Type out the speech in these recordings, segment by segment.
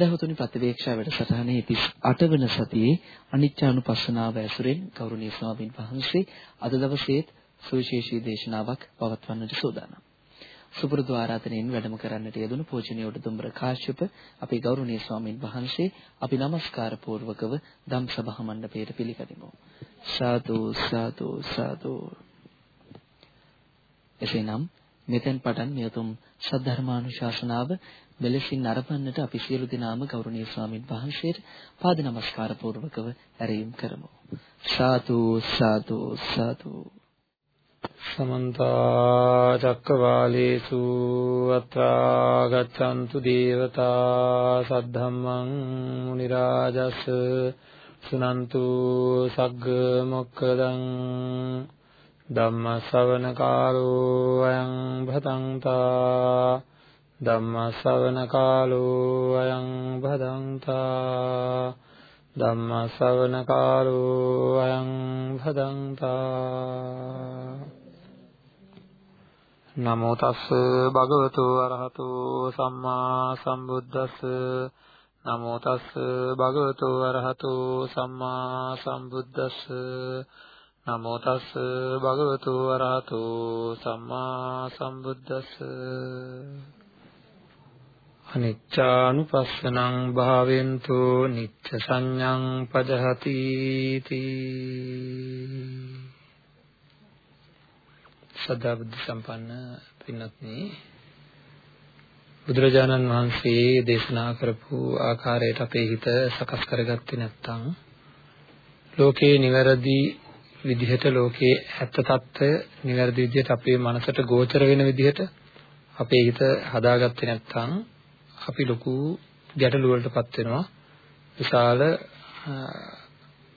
සදහතුනි ප්‍රතිවේක්ෂා වැඩසටහනේ 38 වන සතියේ අනිත්‍යානුපස්සනාව ඇසුරෙන් ගෞරවනීය ස්වාමින් වහන්සේ අද දවසේ සුවිශේෂී දේශනාවක් පවත්වන්නට සූදානම්. සුපුරුදු ආරාධනෙන් වැඩම කරන්නට යෙදුණු පූජනීය උඩුදුම්බර කාශ්‍යප අපේ ගෞරවනීය ස්වාමින් වහන්සේ අපි নমස්කාර පූර්වකව ධම් සභා මණ්ඩපයට පිළිගනිමු. සාදු සාදු සාදු එසේනම් මෙතෙන් පටන් මෙතුම් සද්ධර්මානුශාසනාව මෙලෙසින් අරපන්නට අපි සියලු දෙනාම ගෞරවනීය ස්වාමින් වහන්සේට පාද නමස්කාර පූර්වකව ඇරයුම් කරමු. සාදු සාදු සාදු සමන්ත චක්කවාලේසු අත්‍රා ගච්ඡන්තු දේවතා සද්ධම්මං මුනි රාජස් සුනන්තු සග්ග මොක්කදං ධම්ම ශ්‍රවණ කාලෝ අයං භදංතා ධම්ම ශ්‍රවණ කාලෝ අයං භදංතා ධම්ම ශ්‍රවණ කාලෝ අයං භදංතා නමෝ තස් භගවතු අරහතු සම්මා සම්බුද්දස්ස නමෝ තස් භගවතු අරහතු සම්මා සම්බුද්දස්ස නමෝ තස් භගවතු වරහතු සම්මා සම්බුද්දස්ස. අනිච්චානුපස්සනං භාවෙන්තු නිච්ච සංඥං පජහති තී. සදා බුද්ධ සම්පන්න පින්වත්නි බුදුරජාණන් වහන්සේ දේශනා කරපු ආකාරයට අපේ හිත සකස් කරගත්තේ නැත්නම් ලෝකේ නිවැරදි විදිහට ලෝකයේ ඇත්ත తত্ত্বය නිවැරදි විදිහට අපේ මනසට ගෝචර වෙන විදිහට අපේ හිත හදාගත්තේ නැත්නම් අපි ලොකු ගැටලු වලටපත් වෙනවා. විශාල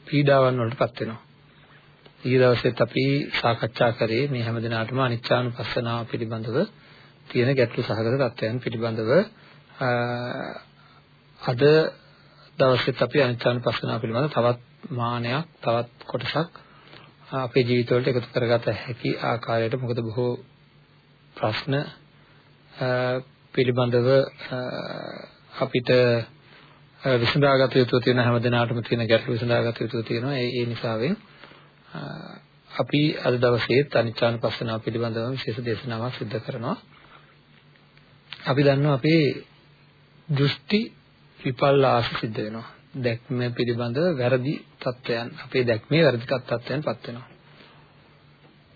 පීඩාවන් වලටපත් වෙනවා. ඊ දවසෙත් අපි සාකච්ඡා කරේ මේ හැම දිනාටම අනිච්චානුපස්සනාව පිළිබඳව තියෙන ගැටලු සහගත තත්ත්වයන් පිළිබඳව. අද දවසෙත් අපි අනිච්චානුපස්සනාව පිළිබඳව තවත් මානයක් තවත් කොටසක් අපේ ජීවිතවලට එකතු කරගත හැකි ආකාරයට මොකද බොහෝ ප්‍රශ්න පිළිබඳව අපිට විසඳාගත යුතු තියෙන හැම දිනාටම තියෙන ගැටලු විසඳාගත යුතු තියෙනවා. ඒ ඒ නිසාවෙන් අපි අද දවසේ අනිච්චානුපස්සනාව පිළිබඳව විශේෂ දේශනාවක් සිදු කරනවා. අපි දන්නවා අපේ දෘෂ්ටි විපල්ලාස සිද්ධ වෙනවා. දැක්ම පිළිබඳව වැරදි තත්ත්වයන් අපේ දැක්මේ වැරදි තත්ත්වයන් පත් වෙනවා.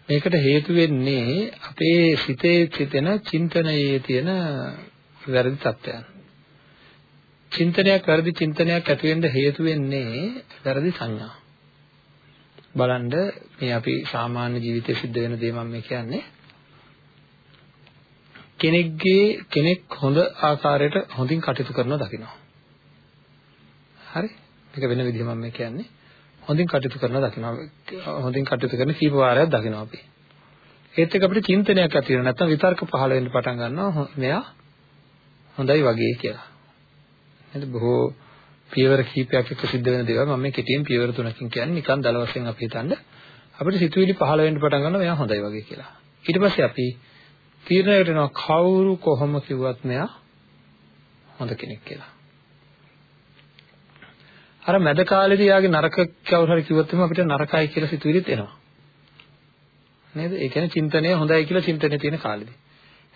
මේකට හේතු වෙන්නේ අපේ සිතේ සිටින චින්තනයේ තියෙන වැරදි තත්ත්වයන්. චින්තනයක් වැරදි චින්තනයක් ඇති වෙන්න හේතු වෙන්නේ වැරදි සංඥා. බලන්න මේ අපි සාමාන්‍ය ජීවිතයේ සිද්ධ වෙන දේ මම කියන්නේ කෙනෙක්ගේ කෙනෙක් හොඳ ආකාරයට හොඳින් කටයුතු කරනවා දකිනවා. හරි. මේක වෙන විදිහ මම කියන්නේ. හොඳින් කටයුතු කරනවා දකිනවා. හොඳින් කටයුතු කරන කීප වාරයක් දකිනවා අපි. ඒත් එක්ක අපිට චින්තනයක් ඇති වෙනවා. නැත්නම් විතර්ක පහළ වෙන්න පටන් ගන්නවා. මෙයා හොඳයි වගේ කියලා. නේද? බොහෝ පියවර කීපයක් එක්ක සිද්ධ වෙන දේවල් මම මේ කෙටියෙන් පියවර තුනකින් කියන්නේ. නිකන් දල වශයෙන් අපි හිතන්න. අපිට සිතුවිලි පහළ වෙන්න පටන් ගන්නවා මෙයා හොඳයි වගේ කියලා. ඊට පස්සේ අපි තීරණයකට එනවා කවුරු කොහොම කිව්වත් මෙයා හොඳ කෙනෙක් කියලා. අර මැද කාලේදී යාගේ නරක කවුරු හරි කිව්වොත් එහම අපිට නරකයි කියලා සිතුවිලිත් එනවා. නේද? ඒ කියන්නේ චින්තනය හොඳයි කියලා චින්තනය තියෙන කාලෙදී.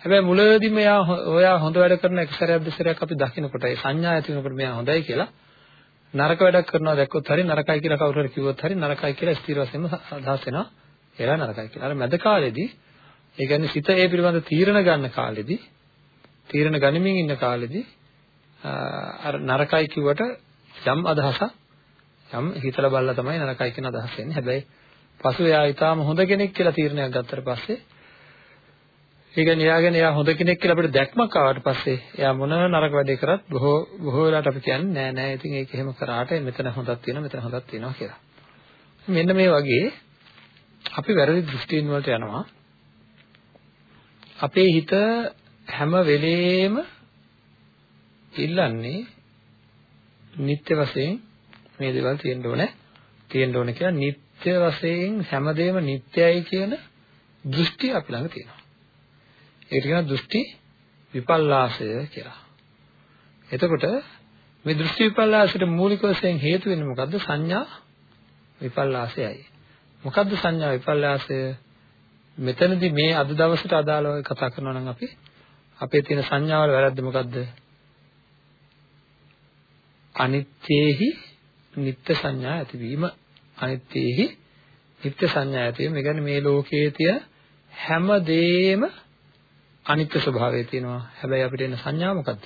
හැබැයි මුලදීම එයා ඔයා හොඳ වැඩ කරන එක සැරයක් දෙසරයක් අපි දකිනකොට ඒ සංඥා ඇති වෙනකොට මෙයා හොඳයි කියලා නරක වැඩක් කරනවා දැක්කොත් හරි නරකයි කියලා කවුරු හරි කිව්වොත් හරි නරකයි කියලා ස්ථිර වශයෙන්ම අදහස් වෙනවා. එයා නරකයි කියලා. අර මැද කාලෙදී ඒ කියන්නේ සිත ඒ පිළිබඳ තීරණ ගන්න කාලෙදී තීරණ ගනිමින් ඉන්න කාලෙදී අර නරකයි කිව්වට යම් අදහසක් යම් හිතලා බලලා තමයි නරකයි කියන අදහස එන්නේ. හැබැයි පසු එයා ඊටාම හොඳ කෙනෙක් කියලා තීරණයක් ගත්තට පස්සේ ඒ කියන්නේ එයාගෙන එයා හොඳ කෙනෙක් කියලා අපිට දැක්මක් ආවට පස්සේ එයා මොන නරක වැඩේ කරත් බොහෝ බොහෝ වෙලාවට අපි කියන්නේ නෑ නෑ ඉතින් ඒක එහෙම කරාට මෙතන හොඳක් තියෙනවා මෙතන හොඳක් තියෙනවා කියලා. මෙන්න මේ වගේ අපි වැරදි දෘෂ්ටීන් වලට යනවා. අපේ හිත හැම වෙලේම ඉල්ලන්නේ නිත්‍ය වශයෙන් මේ දේවල් තියෙන්න ඕනේ තියෙන්න ඕනේ කියලා නිත්‍ය වශයෙන් හැමදේම නිත්‍යයි කියන දෘෂ්ටි අපි ළඟ තියෙනවා. ඒකට කියනවා දෘෂ්ටි විපල්ලාසය කියලා. එතකොට මේ දෘෂ්ටි විපල්ලාසයට මූලික වශයෙන් හේතු වෙන්නේ මොකද්ද? සංඥා විපල්ලාසයයි. මොකද්ද සංඥා විපල්ලාසය? මෙතනදී මේ අද දවසට අදාළව කතා කරනවා නම් අපි අපේ තියෙන සංඥාවල වැරද්ද මොකද්ද? අනිත්‍යෙහි නිත්‍ය සංඥා ඇතිවීම අනිත්‍යෙහි නිත්‍ය සංඥා ඇතිවීම. ඒ කියන්නේ මේ ලෝකයේ තියෙන හැම දෙෙම අනිත්‍ය ස්වභාවය තියෙනවා. හැබැයි අපිට එන සංඥා මොකද්ද?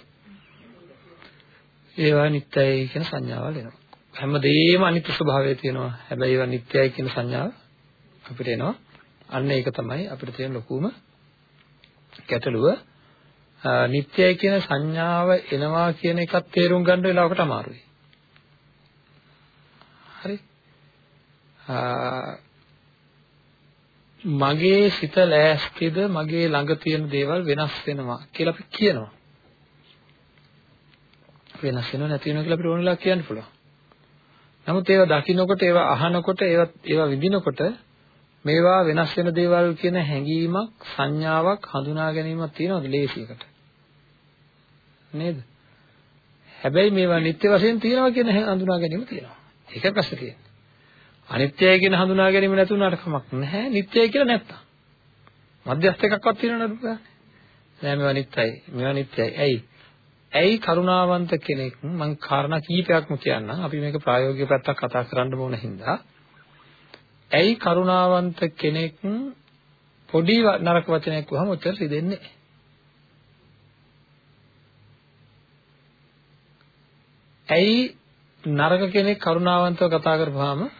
ඒවා නිට්ටයයි කියන සංඥාවල් එනවා. හැමදේම අනිත්‍ය ස්වභාවය තියෙනවා. හැබැයි ඒවා නිට්ටයයි කියන සංඥාව අපිට එනවා. අන්න ඒක තමයි අපිට තියෙන ලොකුම ගැටලුව. නිට්ටයයි කියන සංඥාව එනවා කියන එකත් තේරුම් ගන්න වෙලාවකට අමාරුයි. හරි. මගේ සිත ලෑස්තිද මගේ ළඟ තියෙන දේවල් වෙනස් වෙනවා කියලා අපි කියනවා. වෙනස් වෙනව නැති වෙනවා කියලා අපිට ඕන වෙලාවක් කියන්න පුළුවන්. නමුත් ඒවා දකින්නකොට ඒවා අහනකොට ඒවා ඒවා විඳිනකොට මේවා වෙනස් වෙන දේවල් කියන හැඟීමක් සංඥාවක් හඳුනා ගැනීමක් තියෙනවද ලේසියකට නේද? හැබැයි මේවා නිත්‍ය වශයෙන් තියෙනවා කියන හඳුනා ගැනීම තියෙනවා. ඒක ප්‍රශ්නේ තියෙන්නේ. අනිත්‍යයි කියන හඳුනා ගැනීම නැතුණාට කමක් නැහැ. නිත්‍යයි කියලා නැත්තම්. මධ්‍යස්ථ එකක්වත් තියෙනවද නෑ මේවා නිත්‍යයි. මේවා නිත්‍යයි. ඇයි? ඇයි කරුණාවන්ත කෙනෙක් මම කාරණා කීපයක්ම කියන්නම්. අපි මේක ප්‍රායෝගික පැත්තක් කතා කරන්න ඕන හින්දා. ඇයි කරුණාවන්ත කෙනෙක් පොඩි නරක වචනයක් වහම ඔච්චර රිදෙන්නේ? ඇයි නරක කෙනෙක් කරුණාවන්තව කතා කරපුවාම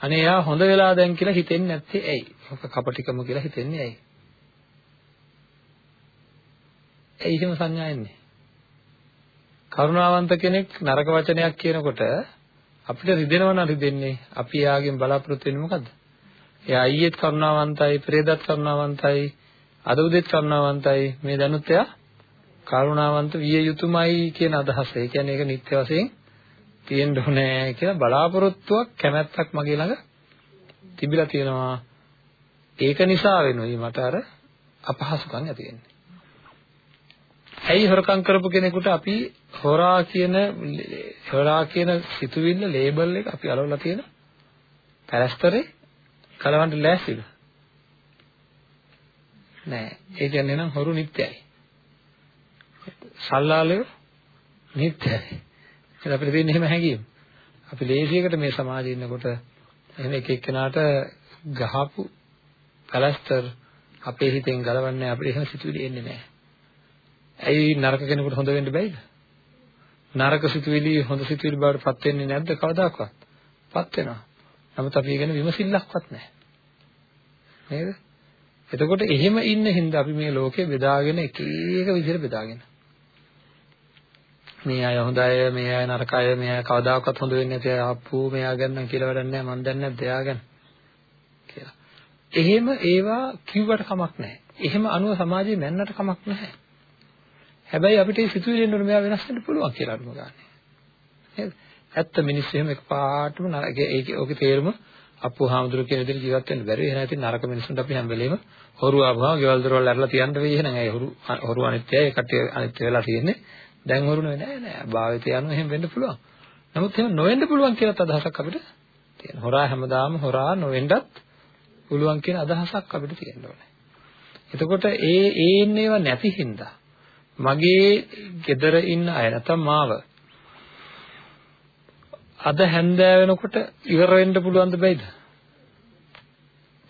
අනේ එයා හොඳ වෙලා දැන් කියලා හිතෙන්නේ නැත්තේ ඇයි? ඔක කපටිකම කියලා හිතෙන්නේ ඇයි? ඇයි එහෙම සංඥා එන්නේ? කරුණාවන්ත කෙනෙක් නරක වචනයක් කියනකොට අපිට රිදෙනව නම් රිදෙන්නේ අපි එයාගෙන් බලාපොරොත්තු වෙන්නේ මොකද්ද? එයා ඊයේත් කරුණාවන්තයි, පෙරේදත් කරුණාවන්තයි, අද උදේත් කරුණාවන්තයි. මේ දැනුත් එයා කරුණාවන්ත විය යුතුමයි කියන අදහස. ඒ කියන්නේ ඒක නිත්‍ය වශයෙන් තියෙන්න ඕනේ කියලා බලාපොරොත්තුවක් කැමැත්තක් මගේ ළඟ තිබිලා තියෙනවා. ඒක නිසා වෙනුයි මට අර අපහසුකම් ඇති වෙන්නේ. ඇයි හොරකම් කරපු කෙනෙකුට අපි හොරා කියන හොරා කියන සිතුවිල්ල ලේබල් එක අපි අලවලා තියෙන පැලස්තරේ කලවන්න ලෑස්තිද? නෑ. ඒ කියන්නේ නම් හොරු නිත්‍යයි. සල්ලාලය නිත්‍යයි. ඒක අපිට තියෙන එහෙම හැඟීම. අපි ලේසියකට මේ සමාජයේ ඉන්නකොට එහෙම එක එක්කෙනාට ගහපු පැලස්තර අපේ හිතෙන් ගලවන්නේ අපිට එහෙම සිතුවිලි එන්නේ නැහැ. ඇයි නරක කෙනෙකුට හොඳ වෙන්න බැයිද? නරක සිතුවිලි හොඳ සිතුවිලි බවට පත් වෙන්නේ නැද්ද කවදාකවත්? පත් වෙනවා. නමුත් අපි ගැන විමසිල්ලක්වත් නැහැ. නේද? එතකොට එහෙම ඉන්න හින්දා අපි මේ ලෝකේ බෙදාගෙන එක එක විදිහට බෙදාගෙන. මේ අය හොඳ අය, මේ අය නරක අය, මේ අය කවදාකවත් හොඳ වෙන්නේ නැති අය, අප්පු මෙයා ගැන නම් කියලා වැඩක් නැහැ, මන් දන්නේ නැද්ද එයා ගැන කියලා. එහෙම ඒවා කිව්වට කමක් නැහැ. එහෙම අනුව සමාජයේ මැන්නට කමක් නැහැ. හැබැයි අපිට මේ සිතුවිලි එන්න මෙයා වෙනස් වෙන්න පුළුවන් කියලා අනුම ගන්න. නේද? ඇත්ත මිනිස්සු එහෙම එකපාරටම ඒක ඕකේ තේරුම අප්පු හාමුදුරු කියන විදිහට ජීවත් වෙන්න බැරි. එහෙනම් ඉතින් නරක මිනිස්සුන්ට අපි හැම වෙලේම හොරු ආවම ගෙවල් දොරවල් ඇරලා තියන්න වෙයි. එහෙනම් ඒ හොරු හොරු අනිත්‍යයි. ඒ කට්ටිය අනිත්‍ය වෙලා තියෙන්නේ. දැන් හොරු නෙවෙයි නෑ නෑ. භාවිතය අනුව එහෙම වෙන්න පුළුවන්. නමුත් එහෙම නොවෙන්න පුළුවන් කියලා අදහසක් අපිට තියෙනවා. හොරා හැමදාම හොරා නොවෙන්නත් පුළුවන් කියන අදහසක් අපිට තියෙන්න ඕනේ. එතකොට ඒ ඒ ඉන්නේව නැති හින්දා මගේ ගෙදර ඉන්න අය නැත්නම් මාව අද හැන්දෑ වෙනකොට ඉවර වෙන්න පුළුවන්ද බැයිද?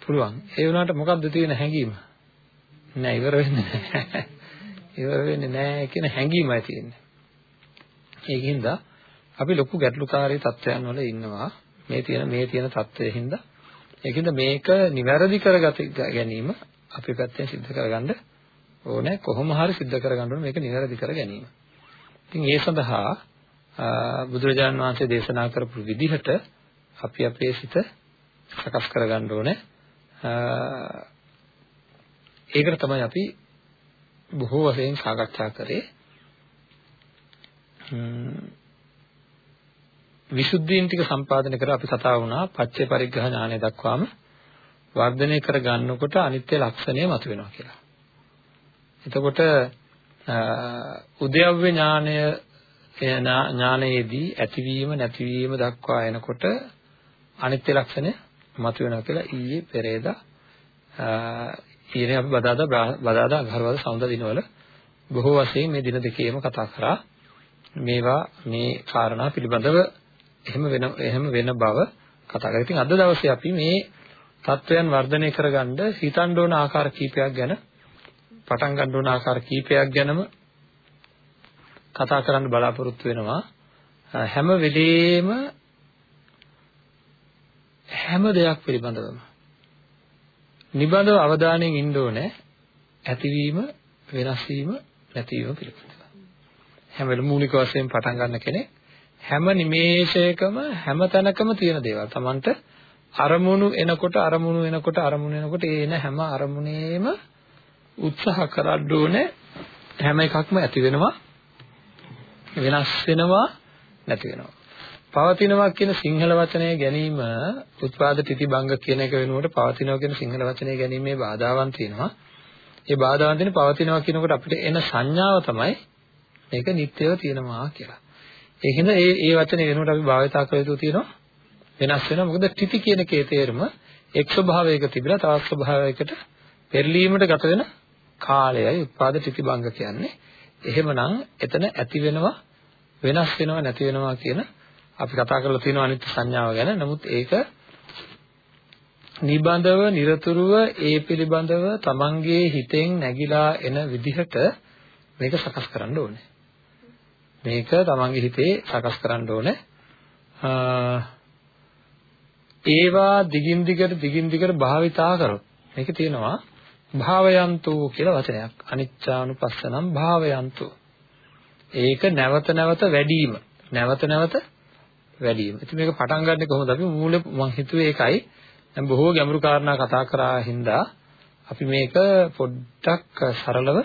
පුළුවන්. ඒ වුණාට මොකක්ද තියෙන හැඟීම? නෑ ඉවර වෙන්නේ නෑ. ඉවර වෙන්නේ නැහැ කියන හැඟීමයි තියෙන්නේ. ඒකින්ද අපි ලොකු ගැටලුකාරී තත්ත්වයන් වල ඉන්නවා. මේ තියෙන මේ තියෙන තත්ත්වයෙන්ද ඒකින්ද මේක නිවැරදි කරගත ගැනීම අපේ පැත්තෙන් සිද්ධ කරගන්න ඕනේ කොහොම හරි සිද්ධ කරගන්න ඕනේ මේක නිවැරදි කර ගැනීම. ඉතින් ඒ සඳහා බුදුරජාන් වහන්සේ දේශනා කරපු විදිහට අපි අපේ සිත සකස් කරගන්න ඕනේ. ඒකට තමයි අපි බොහෝ වශයෙන් සාකච්ඡා කරේ. විසුද්ධීන් ටික සම්පාදනය කර අපි කතා වුණා පච්චේ පරිග්‍රහ ඥානය දක්වාම වර්ධනය කර ගන්නකොට අනිත්‍ය ලක්ෂණය මතුවෙනවා කියලා. එතකොට උද්‍යව්‍ය ඥානය ඥානයේදී ඇතිවීම නැතිවීම දක්වා එනකොට අනිත්‍ය ලක්ෂණය මතුවෙනවා කියලා ඊයේ පෙරේදා ඊයේ අපි බදාදා බදාදා අගහරවල සමුද දිනවල බොහෝ වශයෙන් මේ දින දෙකේම කතා කරා මේවා මේ කාරණා පිළිබඳව එහෙම වෙන එහෙම වෙන බව කතා කරා. ඉතින් අද දවසේ අපි මේ தත්වයන් වර්ධනය කරගන්න හිතන්න ඕන ආකාර කීපයක් ගැන පටන් ගන්න ඕන ආකාර කීපයක් ගැනම කතා කරන්න බලාපොරොත්තු වෙනවා. හැම වෙලේම හැම දෙයක් පිළිබඳවම නිබඳව අවධානයෙන් ඉන්න ඕනේ ඇතිවීම වෙනස් වීම නැතිවීම පිළිබඳව. හැම වෙලම මූලික වශයෙන් පටන් ගන්න කෙනෙක් හැම නිමේෂයකම හැම තැනකම තියෙන දේවල්. Tamanට අරමුණු එනකොට අරමුණු එනකොට අරමුණු එනකොට ඒ එන හැම අරමුණේම උත්සාහ කරන්න ඕනේ. හැම එකක්ම ඇති වෙනවා වෙනස් වෙනවා නැති වෙනවා. පවතිනවා කියන සිංහල වචනය ගැනීම උත්පාද තිති භංග කියන එක වෙනුවට පවතිනවා කියන සිංහල වචනය ගැනීමේ බාධාවන් තියෙනවා. ඒ බාධාවන් තියෙන පවතිනවා කියනකොට අපිට එන සංඥාව තමයි මේක නිත්‍යව තියෙනවා කියලා. ඒකින්ද මේ මේ වචනේ වෙනුවට අපි භාවිතා කළ යුතු තියෙනවා වෙනස් වෙනවා. මොකද තිති කියන කේ තේරුම එක් ස්වභාවයක තිබිලා තවත් ස්වභාවයකට පෙරලීමට ගත වෙන කාලයයි උත්පාද තිති භංග කියන්නේ. එහෙමනම් එතන ඇති වෙනවා වෙනස් වෙනවා නැති වෙනවා කියන අපි කතා කරලා තියෙනවා අනිත්‍ය සංඥාව ගැන. නමුත් ඒක නිබඳව, নিরතුරුව ඒ පිළිබඳව තමන්ගේ හිතෙන් නැగిලා එන විදිහට මේක සකස් කරන්න ඕනේ. මේක තමන්ගේ හිතේ සකස් කරන්න ඕනේ. ඒවා දිගින් දිගට දිගින් දිගට භාවිතා කරොත් මේක තියෙනවා භාවයන්තු කියලා වචනයක් අනිච්චානුපස්සනම් භාවයන්තු ඒක නැවත නැවත වැඩිම නැවත නැවත වැඩි වීම. ඉතින් මේක පටන් ගන්නෙ කොහොමද? අපි මූල මම හිතුවේ ඒකයි. දැන් බොහෝ ගැඹුරු කාරණා කතා කරා හින්දා අපි මේක පොඩ්ඩක් සරලව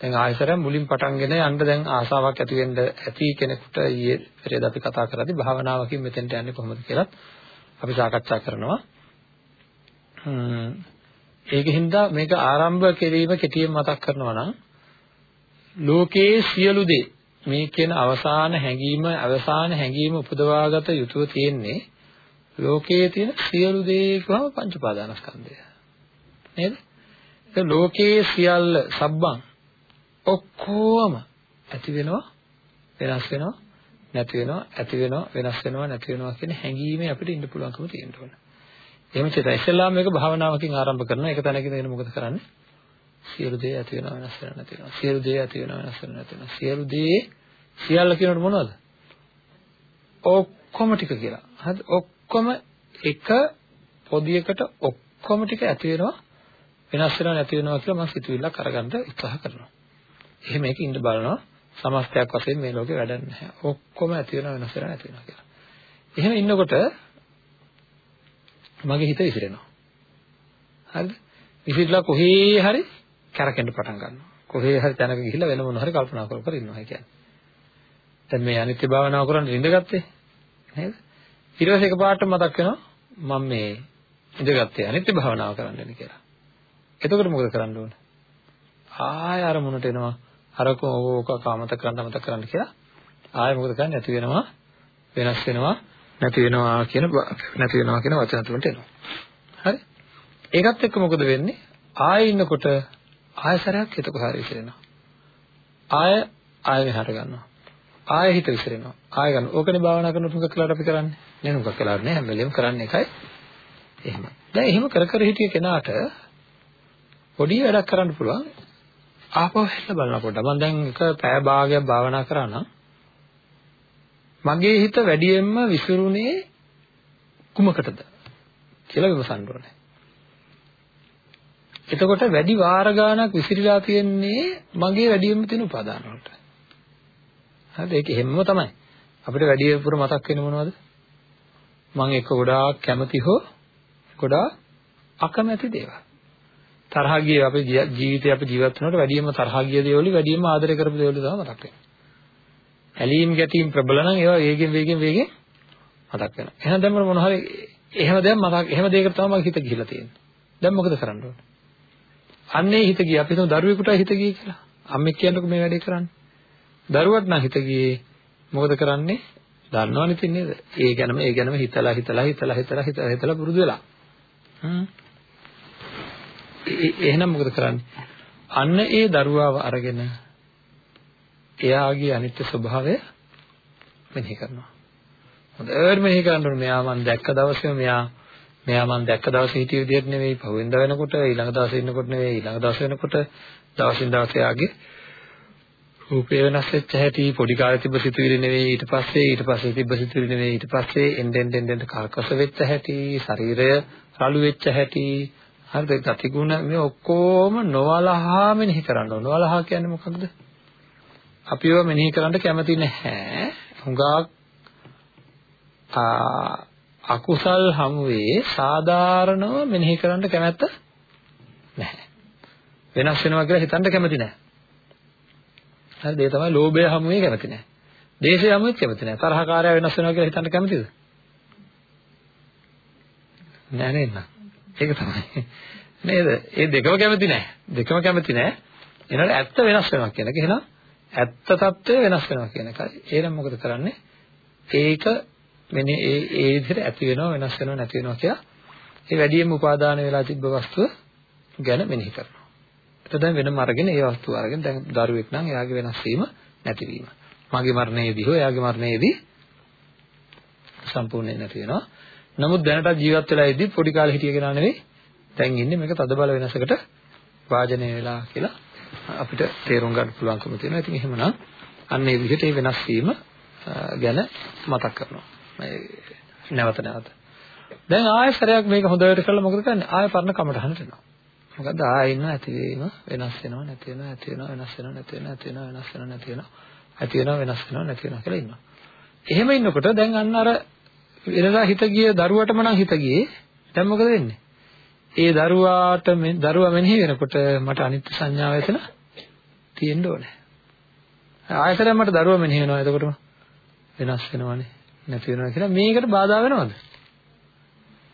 දැන් ආයතරම් මුලින් පටන්ගෙන යන්න දැන් ආසාවක් ඇති වෙන්න ඇති කෙනෙකුට ඊයේ පෙරේද අපි කතා කරද්දී භාවනාවකින් මෙතෙන්ට යන්නේ කොහොමද කියලා අපි සාකච්ඡා කරනවා. ඒකින් දා මේක ආරම්භ කිරීම කෙටියෙන් මතක් කරනවා නම් ලෝකයේ සියලු දේ මේ කියන අවසාන හැඟීම අවසාන හැඟීම උපදවාගත යුතුව තියෙන්නේ ලෝකයේ තියෙන සියලු දේ කියවම පංච පාදානස්කන්ධය නේද? ඒ ලෝකයේ සියල්ල සබ්බං ඔක්කොම ඇති වෙනවා වෙනස් වෙනවා නැති වෙනවා ඇති වෙනවා වෙනස් වෙනවා නැති වෙනවා කියන හැඟීමේ අපිට ඉන්න පුළුවන්කම තියෙන්න ඕන. එහෙම චේත ඉස්ලාම් මේක භාවනාවකින් ආරම්භ කරනවා. ඒක තැනකින් ඉඳගෙන මොකද කරන්නේ? සියලු දේ ඇති වෙනවා වෙනස් වෙනවා නැති වෙනවා. සියලු දේ ඇති වෙනවා වෙනස් වෙනවා නැති වෙනවා. සියලු දේ සියල්ල කියනකොට මොනවද? ඔක්කොම ටික කියලා. හරිද? ඔක්කොම එක පොදියකට ඔක්කොම ටික ඇති වෙනවා වෙනස් වෙනවා නැති වෙනවා කියලා මම සිතුවිල්ලක් අරගන්න උත්සාහ කරනවා. එහෙම එක ඉන්න බලනවා සමස්තයක් වශයෙන් මේ ලෝකේ වැඩක් නැහැ. ඔක්කොම ඇති වෙනවා වෙනස් වෙනවා නැති වෙනවා කියලා. එහෙම ඉන්නකොට මගේ හිත විසිරෙනවා. හරිද? විසිරලා කොහේ හරි කැරකෙන්න පටන් ගන්නවා. කොහේ හරි තැනක ගිහිල්ලා වෙන මොන හරි කල්පනා කර කර ඉන්නවා කියන්නේ. දැන් මේ අනිත්‍ය භාවනාව කරන්න ඉඳගත්තේ නේද? ඊට පස්සේ එකපාරට මතක් වෙනවා මම මේ ඉඳගත්තේ අනිත්‍ය භාවනාව කරන්නනේ කියලා. එතකොට මොකද කරන්න ඕන? ආය අර මොනට එනවා අරක ඕක කාමත කරන්න මතක් කරන්න කියලා ආය මොකද කරන්නේ නැති වෙනවා වෙනස් වෙනවා නැති වෙනවා කියන නැති වෙනවා කියන වචන තුනට එනවා. හරි? ඒකත් එක්ක මොකද වෙන්නේ? ආයෙ ඉන්නකොට ආය සැරයක් හිත කොහරි විසිරෙනවා. ආය ආය මෙහාට ගන්නවා. ආය හිත විසිරෙනවා. ආය ගන්න. ඕකනේ භාවනා කරන තුඟ කියලා අපි කරන්නේ. නේ නුඟ කියලා නේ හැම වෙලෙම කරන්නේ එකයි. එහෙම. දැන් එහෙම කර කර හිටිය කෙනාට පොඩි වැඩක් කරන්න පුළුවන්. ආපහු හෙල්ල බලන පොඩ්ඩක්. මම දැන් එක පැය භාගයක් භාවනා කරා නම් මගේ හිත වැඩියෙන්ම විසිරුනේ කුමකටද කියලා විමසන්න ඕනේ. එතකොට වැඩි වාර ගාණක් විසිරීලා තියෙන්නේ මගේ වැඩියෙන්ම තියෙන උපාදාන වලට. හරිද? ඒක හැමම තමයි. අපිට වැඩිපුර මතක් වෙන්නේ මොනවද? මම එක්ක ගොඩාක් කැමති හෝ ගොඩාක් අකමැති දේවල්. තරහ ගිය අපේ ජීවිතේ අපි ජීවත් වෙනකොට වැඩියෙන්ම තරහ ගිය දේවල් වැඩියෙන්ම ආදරය කරපු දේවල් තමයි මතක් වෙන්නේ. ඇලීම් ගැටීම් ප්‍රබල නම් ඒවා වේගෙන් වේගෙන් වේගෙන් මතක් වෙනවා. එහෙනම් දැන් මොන හරි එහෙම දෙයක් මතක් එහෙම දෙයකට තමයි මගේ හිත ගිහිලා තියෙන්නේ. දැන් මොකද කරන්න ඕනේ? අන්නේ හිත ගියා. අපි හිතමු දරුවෙකුට හිත ගියේ කියලා. අම්මෙක් කියනකොට මේ වැඩේ කරන්නේ. දරුවට නම් හිත ගියේ මොකද කරන්නේ? දන්නවනේ තින් නේද? ඒ ගැනම ඒ ගැනම හිතලා හිතලා හිතලා හිතලා හිතලා හිතලා පුරුදු වෙලා. හ්ම්. එහෙනම් මොකද කරන්නේ? අන්න ඒ දරුවාව අරගෙන එයාගේ අනිත්‍ය ස්වභාවය මෙනෙහි කරනවා. හොඳට මෙනෙහි කරනකොට මෙයා මම දැක්ක දවසේම මෙයා මෙයා මම දැක්ක දවසේ හිටිය විදිහට නෙවෙයි පහුවෙන්ද වෙනකොට ඊළඟ දවසේ ඉන්නකොට නෙවෙයි ඊළඟ දවසේ වෙනකොට දවසින් දවස එයාගේ රූපේ වෙනස් වෙච්ච හැටි පොඩි කාලේ තිබ්බ සිතුවිලි නෙවෙයි ඊට පස්සේ ඊට පස්සේ තිබ්බ සිතුවිලි නෙවෙයි ඊට පස්සේ එන්ඩෙන් එන්ඩෙන් කර්කස වෙච්ච හැටි ශරීරය රළු වෙච්ච හැටි හරිද? ගතිගුණ මේ ඔක්කොම නොවලහා මෙනෙහි කරන්න ඕන. නොවලහා කියන්නේ මොකක්ද? අපිව මෙනෙහි කරන්න කැමති නැහැ. හුඟක් අකුසල් හමුවේ සාධාරණව මෙනෙහි කරන්න කැමැත්ත නැහැ වෙනස් වෙනවා කියලා හිතන්න කැමති නැහැ හරිද? ඒ තමයි ලෝභය හැමුවේ කැමති නැහැ. දේශය හැමුවේ කැමති නැහැ. තරහකාරය වෙනස් වෙනවා කියලා හිතන්න කැමතිද? නෑ නේද? ඒක තමයි. නේද? ඒ දෙකම කැමති නැහැ. දෙකම කැමති නැහැ. එනකොට ඇත්ත වෙනස් වෙනවා කියන එක. එහෙනම් ඇත්ත తත්වය වෙනස් වෙනවා කියන එකයි. එහෙනම් මොකද කරන්නේ? ඒක මෙන්න ඒ ඒ විදිහට ඇති වෙනවා වෙනස් වෙනවා නැති වෙනවා කියලා ඒ වැඩියෙන්ම උපාදාන වෙලා තිබ්බ වස්තුව ගැන මෙනෙහි කරනවා. එතකොට දැන් වෙනම අරගෙන ඒ වස්තුව අරගෙන දැන් දරුවෙක් නම් එයාගේ වෙනස් වීම නැතිවීම. මගේ මරණයේදී හෝ එයාගේ මරණයේදී සම්පූර්ණයෙන් නැති වෙනවා. නමුත් දැනට ජීවත් වෙලා ඉදී පොඩි කාලේ හිටිය කෙනා නෙවෙයි දැන් ඉන්නේ මේක තද බල වෙනසකට වාජනය වෙලා කියලා අපිට තේරුම් ගන්න පුළුවන්කම තියෙනවා. ඉතින් එහෙමනම් අන්න ඒ විදිහට ඒ වෙනස් වීම ගැන මතක් කරනවා. නැවත නැවත. දැන් ආයෙ සරයක් මේක හොඳට කරලා මොකද කරන්නේ? ආයෙ පරණ කමටහනට එනවා. මොකද ආයෙ ඉන්න ඇතිවීම වෙනස් වෙනවා නැති වෙනවා ඇති වෙනවා වෙනස් වෙනවා නැති වෙනවා ඇති වෙනවා වෙනස් වෙනවා නැති වෙනවා ඇති වෙනවා වෙනස් වෙනවා නැති වෙනවා කියලා ඉන්නවා. එහෙම ඉන්නකොට දැන් අන්න අර එනදා හිත ගිය දරුවටම නම් හිත ගියේ දැන් මොකද වෙන්නේ? ඒ දරුවාට දරුවා මෙනෙහි වෙනකොට මට අනිත්‍ය සංඥාව එතන තියෙන්න ඕනේ. ආයතරම් මට දරුවා මෙනෙහි වෙනවා එතකොටම වෙනස් වෙනවනේ නැති වෙනවා කියලා මේකට බාධා වෙනවද?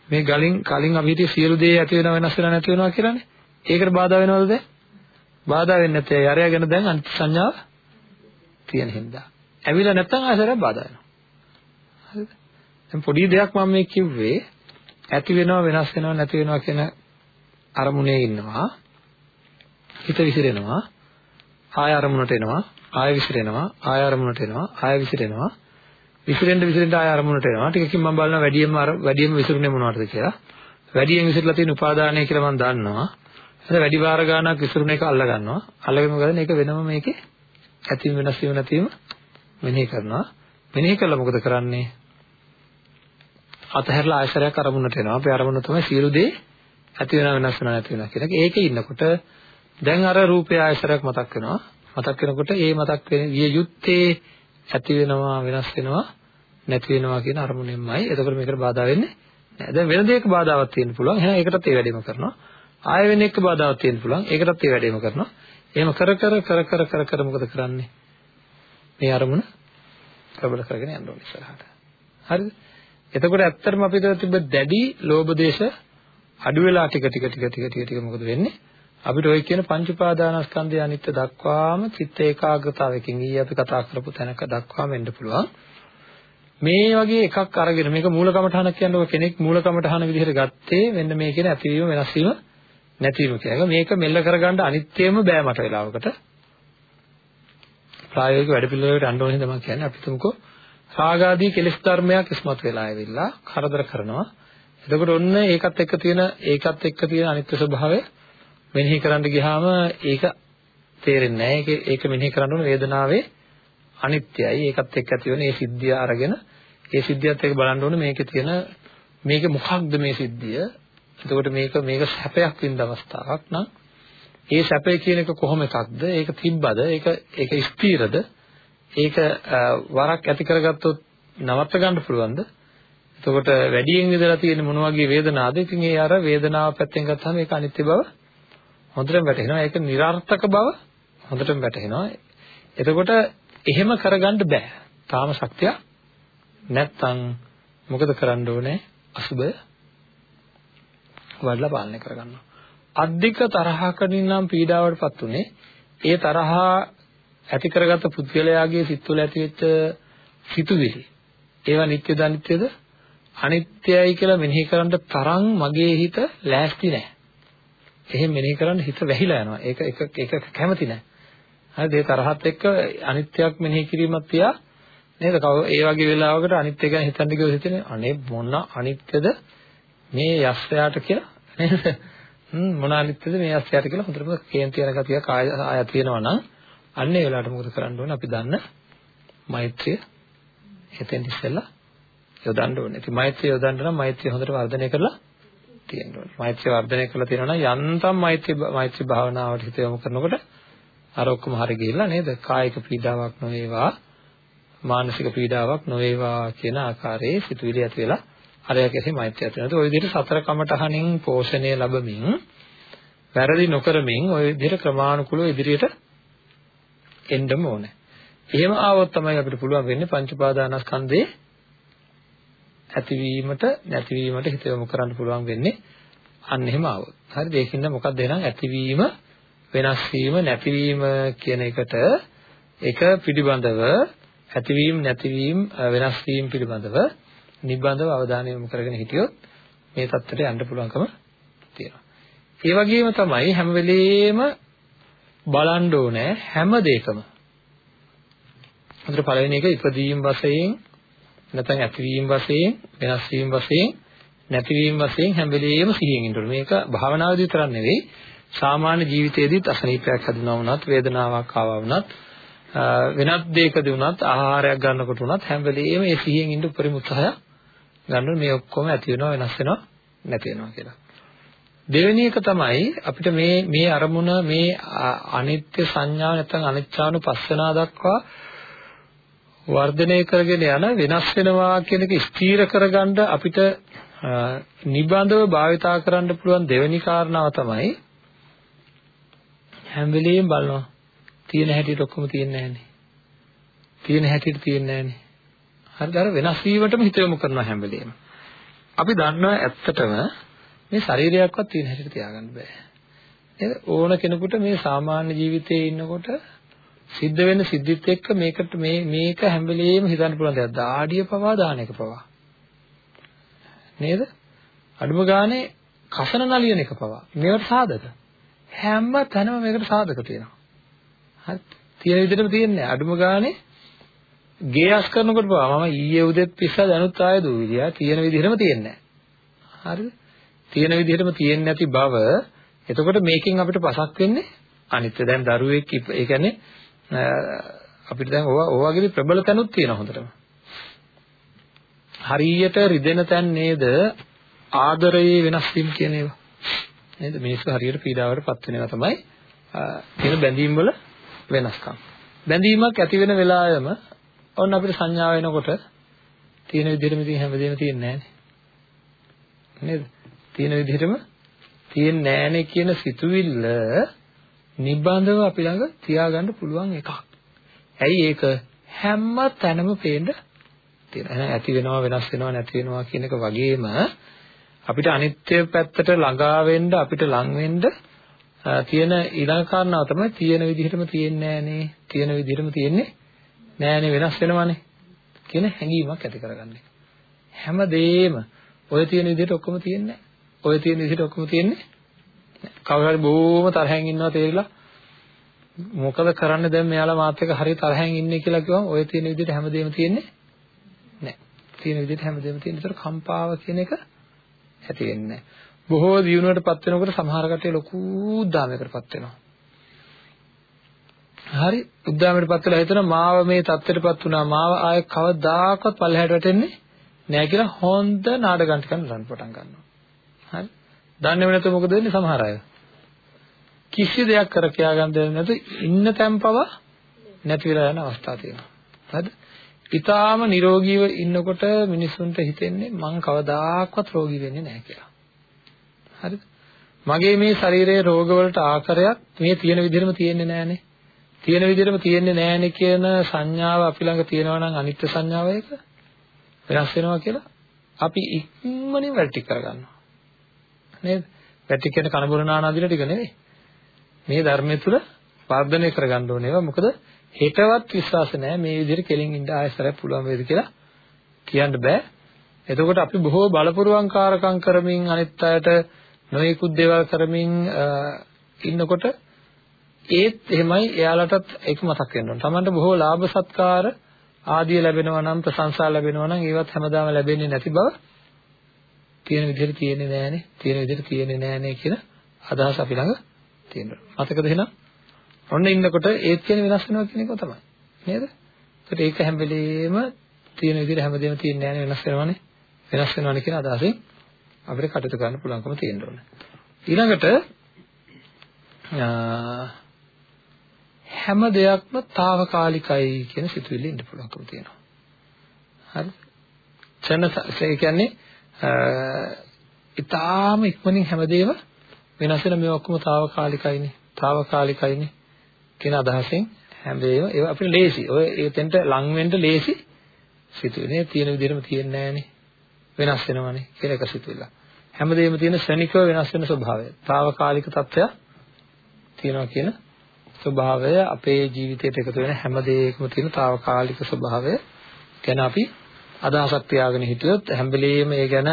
මේ ගලින් කලින් අපි හිතේ සියලු දේ ඇති වෙනව වෙනස් වෙනව නැති වෙනවා කියලානේ. ඒකට බාධා වෙනවද දැන්? බාධා වෙන්නේ නැත්නම් යරයා ගැන දැන් අනිත් සංඥාව තියෙන හින්දා. ඇවිල්ලා නැත්නම් ආසරයක් බාධා වෙනවා. හරිද? දැන් පොඩි දෙයක් මම මේ කිව්වේ ඇති වෙනවා වෙනස් වෙනවා නැති වෙනවා කියන අරමුණේ ඉන්නවා. හිත විසිරෙනවා. ආය අරමුණට එනවා. ආය විසිරෙනවා. ආය අරමුණට එනවා. ආය විසිරෙනවා. විසිරෙන්න විසිරෙන්න ආය අරමුණට එනවා. ටිකකින් මම බලනවා වැඩියෙන්ම අර වැඩියෙන්ම විසිරුනේ මොනවටද කියලා. වැඩියෙන් විසිරලා තියෙන උපාදානය කියලා මම දන්නවා. හරි වැඩි වාර ගාණක් විසිරුන එක අල්ල ගන්නවා. අල්ලගෙන මොකද මේක වෙනම මේකේ ඇතිවීම වෙනස් වීම නැතිවීම මෙනෙහි කරනවා. මෙනෙහි කළා මොකද කරන්නේ? අතහැරලා ආයසරයක් අරමුණට එනවා. අපේ අරමුණ තමයි සියලු දේ ඇති වෙනව වෙනස් වෙනව නැති වෙනව කියන එක. ඒකේ ඉන්නකොට දැන් අර රූපය ආයසරයක් මතක් වෙනවා. මතක් වෙනකොට ඒ මතක් වෙන විය යුත්තේ ඇති වෙනවා වෙනස් වෙනවා නැති වෙනවා කියන අරමුණෙන්මයි. එතකොට මේකට බාධා වෙන්නේ නැහැ. දැන් වෙන දෙයක බාධාවක් තියෙන්න පුළුවන්. එහෙනම් ඒකටත් ඒ වැඩේම කරනවා. ආය වෙන එක බාධාවක් තියෙන්න පුළුවන්. ඒකටත් ඒ වැඩේම කරනවා. එහෙම කර කර කර කර කර කර මොකද කරන්නේ? මේ අරමුණ ප්‍රබල කරගෙන යන්න ඕනේ ඉස්සරහට. හරිද? එතකොට ඇත්තටම අපිට තිබ්බ දැඩි ලෝභ දේශ අඩු වෙලා ටික ටික ටික ටික ටික ටික මොකද වෙන්නේ? අපිට ওই කියන පංච උපාදානස්කන්ධය අනිත්‍ය දක්වාම චිත්ත ඒකාග්‍රතාවයකින් ඊයේ අපි කතා කරපු තැනක දක්වාම එන්න පුළුවන්. මේ වගේ එකක් අරගෙන මේක මූලකමඨහනක් කියන්නේ කෙනෙක් මූලකමඨහන විදිහට ගත්තේ මෙන්න මේ කියන ඇතිවීම වෙනස් වීම නැතිවීම කියන මේක මෙල්ල කරගන්න අනිත්‍යම බෑ මට වෙලාවකට. ප්‍රායෝගික වැඩපිළිවෙලකට යන්න ඕනේ තමයි කියන්නේ අපි තුමුකෝ රාගාදී කෙලෙස් ධර්මයක් ඉස්මතු වෙලා ඇවිල්ලා කරදර කරනවා. එතකොට ඔන්න ඒකත් එක්ක තියෙන ඒකත් එක්ක තියෙන අනිත්‍ය ස්වභාවය මෙනෙහි කරන්න ගියාම ඒක තේරෙන්නේ නැහැ. ඒක ඒක මෙනෙහි කරන්න ඕන වේදනාවේ අනිත්‍යයි. ඒකත් එක්ක ඇති වෙන ඒ සිද්ධිය අරගෙන ඒ සිද්ධියත් එක්ක බලන්න ඕන මේකේ තියෙන මේක මොකක්ද මේ සිද්ධිය? එතකොට මේක මේක සැපයක් වින්ද අවස්ථාවක් නම් ඒ සැපය කියන එක කොහොම එකක්ද? ඒක තිබ්බද? ඒක ඒක ස්ථිරද? ඒක වරක් ඇති කරගත්තොත් නවත්ත ගන්න පුළුවන්ද? එතකොට වැඩියෙන් විඳලා තියෙන මොන වගේ වේදනාවද? ඉතින් ඒ අර වේදනාව පැත්තෙන් ගත්තාම ඒක අනිත්‍ය බව හොඳටම වැටහෙනවා. ඒක નિરර්ථක බව හොඳටම වැටහෙනවා. එතකොට එහෙම කරගන්න බෑ. තාම ශක්තිය නැත්තම් මොකද කරන්න ඕනේ? අසුබය වඩලා පාලනය කරගන්නවා. අධික තරහකකින් නම් පීඩාවටපත් උනේ ඒ තරහා ඇති කරගත්ත පුද්ගලයාගේ සිත් තුළ ඇතිවෙච්ච සිතුවිලි ඒවා නිත්‍යද අනිත්‍යද අනිත්‍යයි කියලා මෙනෙහි කරන්න තරම් මගේ හිත ලෑස්ති නැහැ. එහෙම මෙනෙහි කරන්න හිත වැහිලා යනවා. ඒක එක එක කැමති නැහැ. හරිද? ඒ තරහත් එක්ක අනිත්‍යයක් මෙනෙහි කිරීමක් තියා නේද? ඒ වගේ වෙලාවකට අනිත්‍ය ගැන හිතන්න ගියොත් හිතන්නේ අනේ මොන අනිත්‍යද මේ යස්සයාට කියලා නේද? හ්ම් මොන අනිත්‍යද මේ යස්සයාට කියලා හොඳටම කේන්ති යන ගතියක් ආය ආය තියෙනවා නම් අන්න ඒ වෙලාවට මොකද කරන්න ඕනේ? අපි දන්න මෛත්‍රිය හිතෙන් ඉස්සෙල්ලා යොදන්න ඕනේ. ඉතින් මෛත්‍රිය යොදන්න නම් මෛත්‍රිය හොඳට වර්ධනය කරලා තියෙන්න ඕනේ. මෛත්‍රිය වර්ධනය කරලා තියෙනවා නම් යන්තම් මෛත්‍රී මෛත්‍රී භාවනාවට හිත යොමු කරනකොට අර ඔක්කොම හරි ගිහිල්ලා නේද? කායික පීඩාවක් නොවේවා, මානසික පීඩාවක් නොවේවා කියන ආකාරයේ සිතුවිලි ඇති වෙලා අරයකෙහි මෛත්‍රිය ඇති වෙනවා. ඒ විදිහට සතර කමටහනින් පෝෂණය ලැබමින් වැරදි නොකරමින් ওই විදිහට ක්‍රමානුකූලව ඉදිරියට එන්නම ඕනේ. එහෙම ආවොත් තමයි අපිට පුළුවන් වෙන්නේ පංච පාදානස්කන්ධේ ඇතිවීමට නැතිවීමට හිත යොමු කරන්න පුළුවන් වෙන්නේ අන්න එහෙම ආවොත්. හරිද? ඒකින්ද මොකක්ද එහෙනම් ඇතිවීම වෙනස් වීම නැතිවීම කියන එකට එක පිළිබඳව ඇතිවීම නැතිවීම වෙනස් වීම පිළිබඳව නිබ්බන්ධව අවධානය යොමු කරගෙන හිටියොත් මේ தත්තට යන්න පුළුවන්කම තියෙනවා. ඒ වගේම තමයි හැම වෙලෙම බලන්න ඕනේ හැම දෙයකම. අතට පළවෙනි එක ඉපදීම් වශයෙන් නැත්නම් ඇතිවීම වශයෙන් වෙනස් වීම වශයෙන් නැතිවීම වශයෙන් හැම වෙලෙම සිහියෙන් ඉන්න ඕනේ. මේක භාවනාවේදී විතරක් නෙවෙයි සාමාන්‍ය ජීවිතයේදීත් අසනීපයක් හැදුනා වුණත් වේදනාවක් ආවා වුණත් වෙනත් දෙයකදී වුණත් ආහාරයක් ගන්නකොට වුණත් හැම වෙලෙම මේ සිහියෙන් ඉන්න උපරිම උත්සාහය ගන්න මේ ඔක්කොම ඇති වෙනවා වෙනස් වෙනවා නැති වෙනවා කියලා. දෙවෙනි එක තමයි අපිට මේ මේ අරමුණ මේ අනිත්‍ය සංඥා නැත්නම් අනිච්චානුපස්සනා දක්වා වර්ධනය කරගෙන යන වෙනස් වෙනවා කියන එක ස්ථීර කරගන්න අපිට නිබඳව භාවිතා කරන්න පුළුවන් දෙවෙනි කාරණාව තමයි හැම වෙලෙම බලනවා තියෙන හැටියට ඔක්කොම තියෙන්නේ නැහනේ. තියෙන හැටියට තියෙන්නේ නැහනේ. හරිද? අර වෙනස් වීමටම හිත යොමු කරනවා හැම වෙලෙම. අපි දන්නවා ඇත්තටම මේ ශරීරයක්වත් තියෙන හැටියට තියාගන්න බෑ. නේද? ඕන කෙනෙකුට මේ සාමාන්‍ය ජීවිතයේ ඉන්නකොට සිද්ධ වෙන සිද්ධිත් එක්ක මේකට මේ මේක හැම වෙලෙම හිතන්න පුළුවන් දෙයක්. දාඩිය පවා දාන එක පවා. නේද? අඩුම ගානේ කසන නලියන එක පවා. මේවට සාධක. හැම තැනම මේකට සාධක තියෙනවා. හරි. තියෙන විදිහටම තියෙන්නේ. අඩුම ගානේ ගේයස් කරනකොට පවා මම ඊයේ උදේත් පිස්සා දැනුත් ආයෙ දුවිලියා තියෙන විදිහටම තියෙන්නේ නැහැ. හරිද? තියෙන විදිහටම තියෙන්නේ නැති බව එතකොට මේකෙන් අපිට පසක් වෙන්නේ අනිත්‍ය දැන් දරුවෙක් ඒ කියන්නේ අපිට දැන් ඕවා ඕවාගේ ප්‍රබල තැනුත් තියෙනවා හොඳටම. හරියට රිදෙන තැන් නේද ආදරයේ වෙනස් වීම කියන ඒවා. නේද? මිනිස්සු හරියට පීඩාවට පත් වෙනවා තමයි තියෙන බැඳීම් වල වෙනස්කම්. බැඳීමක් ඇති වෙන වෙලාවෙම ඔන්න අපිට සංඥා වෙනකොට තියෙන විදිහටම ඉතින් හැමදේම තියෙන්නේ නැහනේ. නේද? තියෙන විදිහටම තියෙන්නේ නැහනේ කියන සිතුවිල්ල නිබ්බන්ධව අපි ළඟ තියාගන්න පුළුවන් එකක්. ඇයි ඒක හැම තැනම පේන්න තියෙනවා. එහෙනම් ඇති වෙනවා වෙනස් වෙනවා නැති වෙනවා කියන එක වගේම අපිට අනිත්‍ය පැත්තට ළඟා වෙන්න අපිට ලං වෙන්න තියෙන ඊළඟ කාරණාව තමයි තියෙන විදිහටම තියෙන්නේ නෑනේ. තියෙන විදිහටම තියෙන්නේ නෑනේ වෙනස් වෙනවානේ කියන හැඟීමක් ඇති කරගන්න එක. හැමදේම ඔය තියෙන විදිහට ඔක්කොම තියෙන්නේ ඔය තියෙන විදිහට ඔක්කොම තියෙන්නේ කවුරු හරි බොහොම තරහෙන් ඉන්නවා තේරිලා මොකද කරන්න දැන් මෙයාලා මාත් එක්ක හරි තරහෙන් ඉන්නේ කියලා කිව්වම ඔය තියෙන විදිහට හැමදේම තියෙන්නේ නැහැ. තියෙන විදිහට හැමදේම තියෙන. ඒතර කම්පාව කියන එක ඇති වෙන්නේ නැහැ. බොහෝ දියුණුවටපත් වෙනකොට සමහර කටේ ලොකු උද්දාමයකටපත් වෙනවා. හරි උද්දාමයටපත් වෙලා හිතන මාව මේ தත්ත්වයටපත් වුණා මාව ආයේ කවදාකවත් පල්ලෙහාට වැටෙන්නේ නැහැ කියලා හොඳ නාටකම් ටිකක් නරන් පටන් ගන්නවා. හරි දන්නේම නැතුව මොකද වෙන්නේ සමහර අය? කිසි දෙයක් කර කියා ගන්න දෙන්නේ නැතු ඉන්න තැන් පවා නැති වෙලා යන අවස්ථා තියෙනවා. හරිද? ඊටාම නිරෝගීව ඉන්නකොට මිනිසුන්ට හිතෙන්නේ මං කවදාකවත් රෝගී වෙන්නේ නැහැ කියලා. හරිද? මගේ මේ ශරීරයේ රෝගවලට ආකාරයක් මේ තියෙන විදිහටම තියෙන්නේ නැහනේ. තියෙන විදිහටම තියෙන්නේ නැහනේ කියන සංඥාව අපි ළඟ තියෙනවා නම් අනිත්‍ය සංඥාව එක වෙනස් වෙනවා කියලා අපි ඉක්මනින් වැටි කරගන්නවා. නේද? වැටි කියන කනබුර නාන අදින ටික නෙවෙයි. මේ ධර්මයේ තුල වර්ධනය කරගන්න ඕනේ ඒවා. මොකද හෙටවත් විශ්වාස නැහැ මේ විදිහට කෙලින් ඉඳ ආයෙසරක් පුළුවන් වේද කියලා කියන්න බෑ. එතකොට අපි බොහෝ බලපුරුවන්කාරකම් කරමින් අනිත් අයට නොයෙකුත් දේවල් කරමින් ඉන්නකොට ඒත් එහෙමයි එයාලටත් ඒක මතක් වෙන්න ඕන. Tamanට බොහෝ ලාභ සත්කාර ආදිය ලැබෙනවා නම් ප්‍රශංසා ලැබෙනවා නම් ඒවත් හැමදාම ලැබෙන්නේ නැති බව තියෙන විදිහට තියෙන්නේ නෑනේ. තියෙන විදිහට තියෙන්නේ නෑනේ කියලා අදහස අපි ළඟ තියෙනවා. මතකද එහෙනම්? ඔන්න ඉන්නකොට ඒත් කියන වෙනස් වෙනවා කියන එක තමයි. නේද? ඒකට ඒක හැම වෙලෙම තියෙන විදිහට හැමදේම තියෙන්නේ නෑනේ වෙනස් වෙනවනේ. වෙනස් වෙනවනේ කියන අදහසෙන් අපිට කටයුතු කරන්න පුළුවන්කම තියෙන්න ඕනේ. ඊළඟට හැම දෙයක්ම తాවකාලිකයි කියන සිතුවිල්ල ඉන්න පුළුවන්කම තියෙනවා. හරි? චන ඒ කියන්නේ ඉතාලම ඉක්මනින් හැමදේම වෙනස් වෙන මේ ඔක්කොම తాවකාලිකයිනේ. తాවකාලිකයිනේ කියන අදහසෙන් හැමදේම ඒව අපිට ලේසි. ඔය ඒතෙන්ට ලං වෙන්න ලේසි සිතුවිනේ තියෙන විදිහටම තියෙන්නේ නැහනේ. වෙනස් වෙනවනේ කියලා එක සිතුවිල්ල. හැමදේම තියෙන ශනිකව වෙනස් වෙන ස්වභාවය. తాවකාලික తත්වයක් තියෙනවා කියන ස්වභාවය අපේ ජීවිතයට එකතු වෙන හැම දෙයකම තියෙන తాවකාලික ස්වභාවය ගැන අපි අදහසක් තියාගෙන හිටියොත් හැම වෙලෙම ඒ ගැන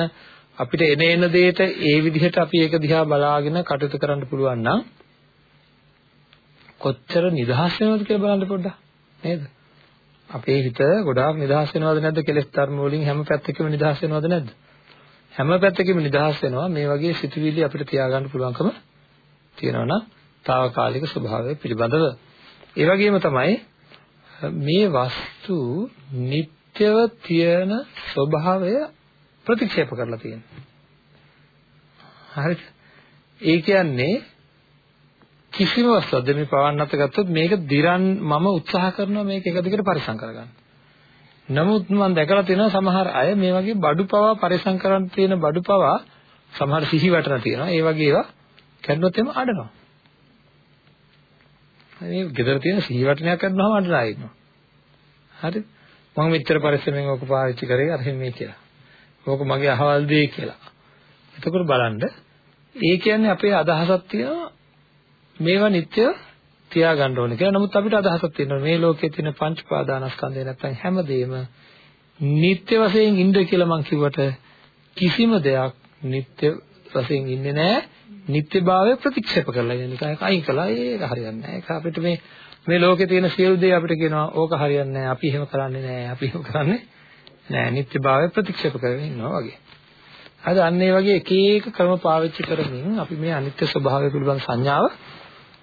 අපිට එන එන දෙයට ඒ විදිහට අපි ඒක දිහා බලාගෙන කටයුතු කරන්න පුළුවන් නම් කොච්චර නිදහස් වෙනවද කියලා බලන්න පොඩ්ඩක් නේද? අපේ හිත ගොඩාක් නිදහස් වෙනවද නැද්ද කෙලෙස් ධර්ම වලින් හැම පැත්තකම නිදහස් වෙනවද නැද්ද? හැම පැත්තකම නිදහස් වෙනවා මේ වගේ සිතුවිලි අපිට තියාගන්න පුළුවන්කම තියෙනවා නම් తాවකාලික ස්වභාවය පිළිබඳව. ඒ වගේම තමයි මේ වස්තු නිට්ටයව තියෙන ස්වභාවය ප්‍රතික්ෂේප කරලා තියෙනවා. හරිද? ඒ කියන්නේ කිසිම වස්තුවක් මේ පවන්නත් ගත්තොත් මේක දිරන් මම උත්සාහ කරනවා මේක එක දිගට පරිසම් කරගන්න. නමුත් මම දැකලා තියෙනවා සමහර අය මේ වගේ බඩු පවා පරිසම් කරන් තියෙන බඩු පවා සමහර සිහි වැටෙන තියෙනවා. ඒ වගේ ඒවා කරනොත් එම අඩනවා. මේ ගෙදර තියෙන සිහි වටනයක් කරනවාම අඬලා ඉන්නවා. හරිද? මම මෙච්චර පරිස්සමෙන් ඕක පාවිච්චි කරේ අර මේ කියලා. ඕක මගේ අහවල් දෙය කියලා. එතකොට බලන්න ඒ කියන්නේ අපේ අදහසක් තියෙනවා මේවා නිත්‍ය තියාගන්න ඕනේ කියලා. නමුත් අපිට අදහසක් තියෙනවා මේ ලෝකයේ තියෙන පංච පාදානස්කන්ධය නැත්තම් හැමදේම නිත්‍ය වශයෙන් ඉන්න කියලා මං කිව්වට කිසිම දෙයක් නිත්‍ය වශයෙන් ඉන්නේ නැහැ. නිත්‍යභාවය ප්‍රතික්ෂේප කරලා ඉන්න එක අයින් කළා ඒක හරියන්නේ නැහැ. ඒක අපිට මේ මේ ලෝකේ තියෙන සියලු දේ අපිට කියනවා ඕක හරියන්නේ නැහැ. අපි එහෙම කරන්නේ නැහැ. අපි එහෙම කරන්නේ නැහැ. නිත්‍යභාවය ප්‍රතික්ෂේප කරගෙන ඉන්නවා වගේ. අද අන්න ඒ වගේ එක එක ක්‍රම පාවිච්චි කරමින් අපි මේ අනිත්‍ය ස්වභාවය පිළිබඳ සංඥාව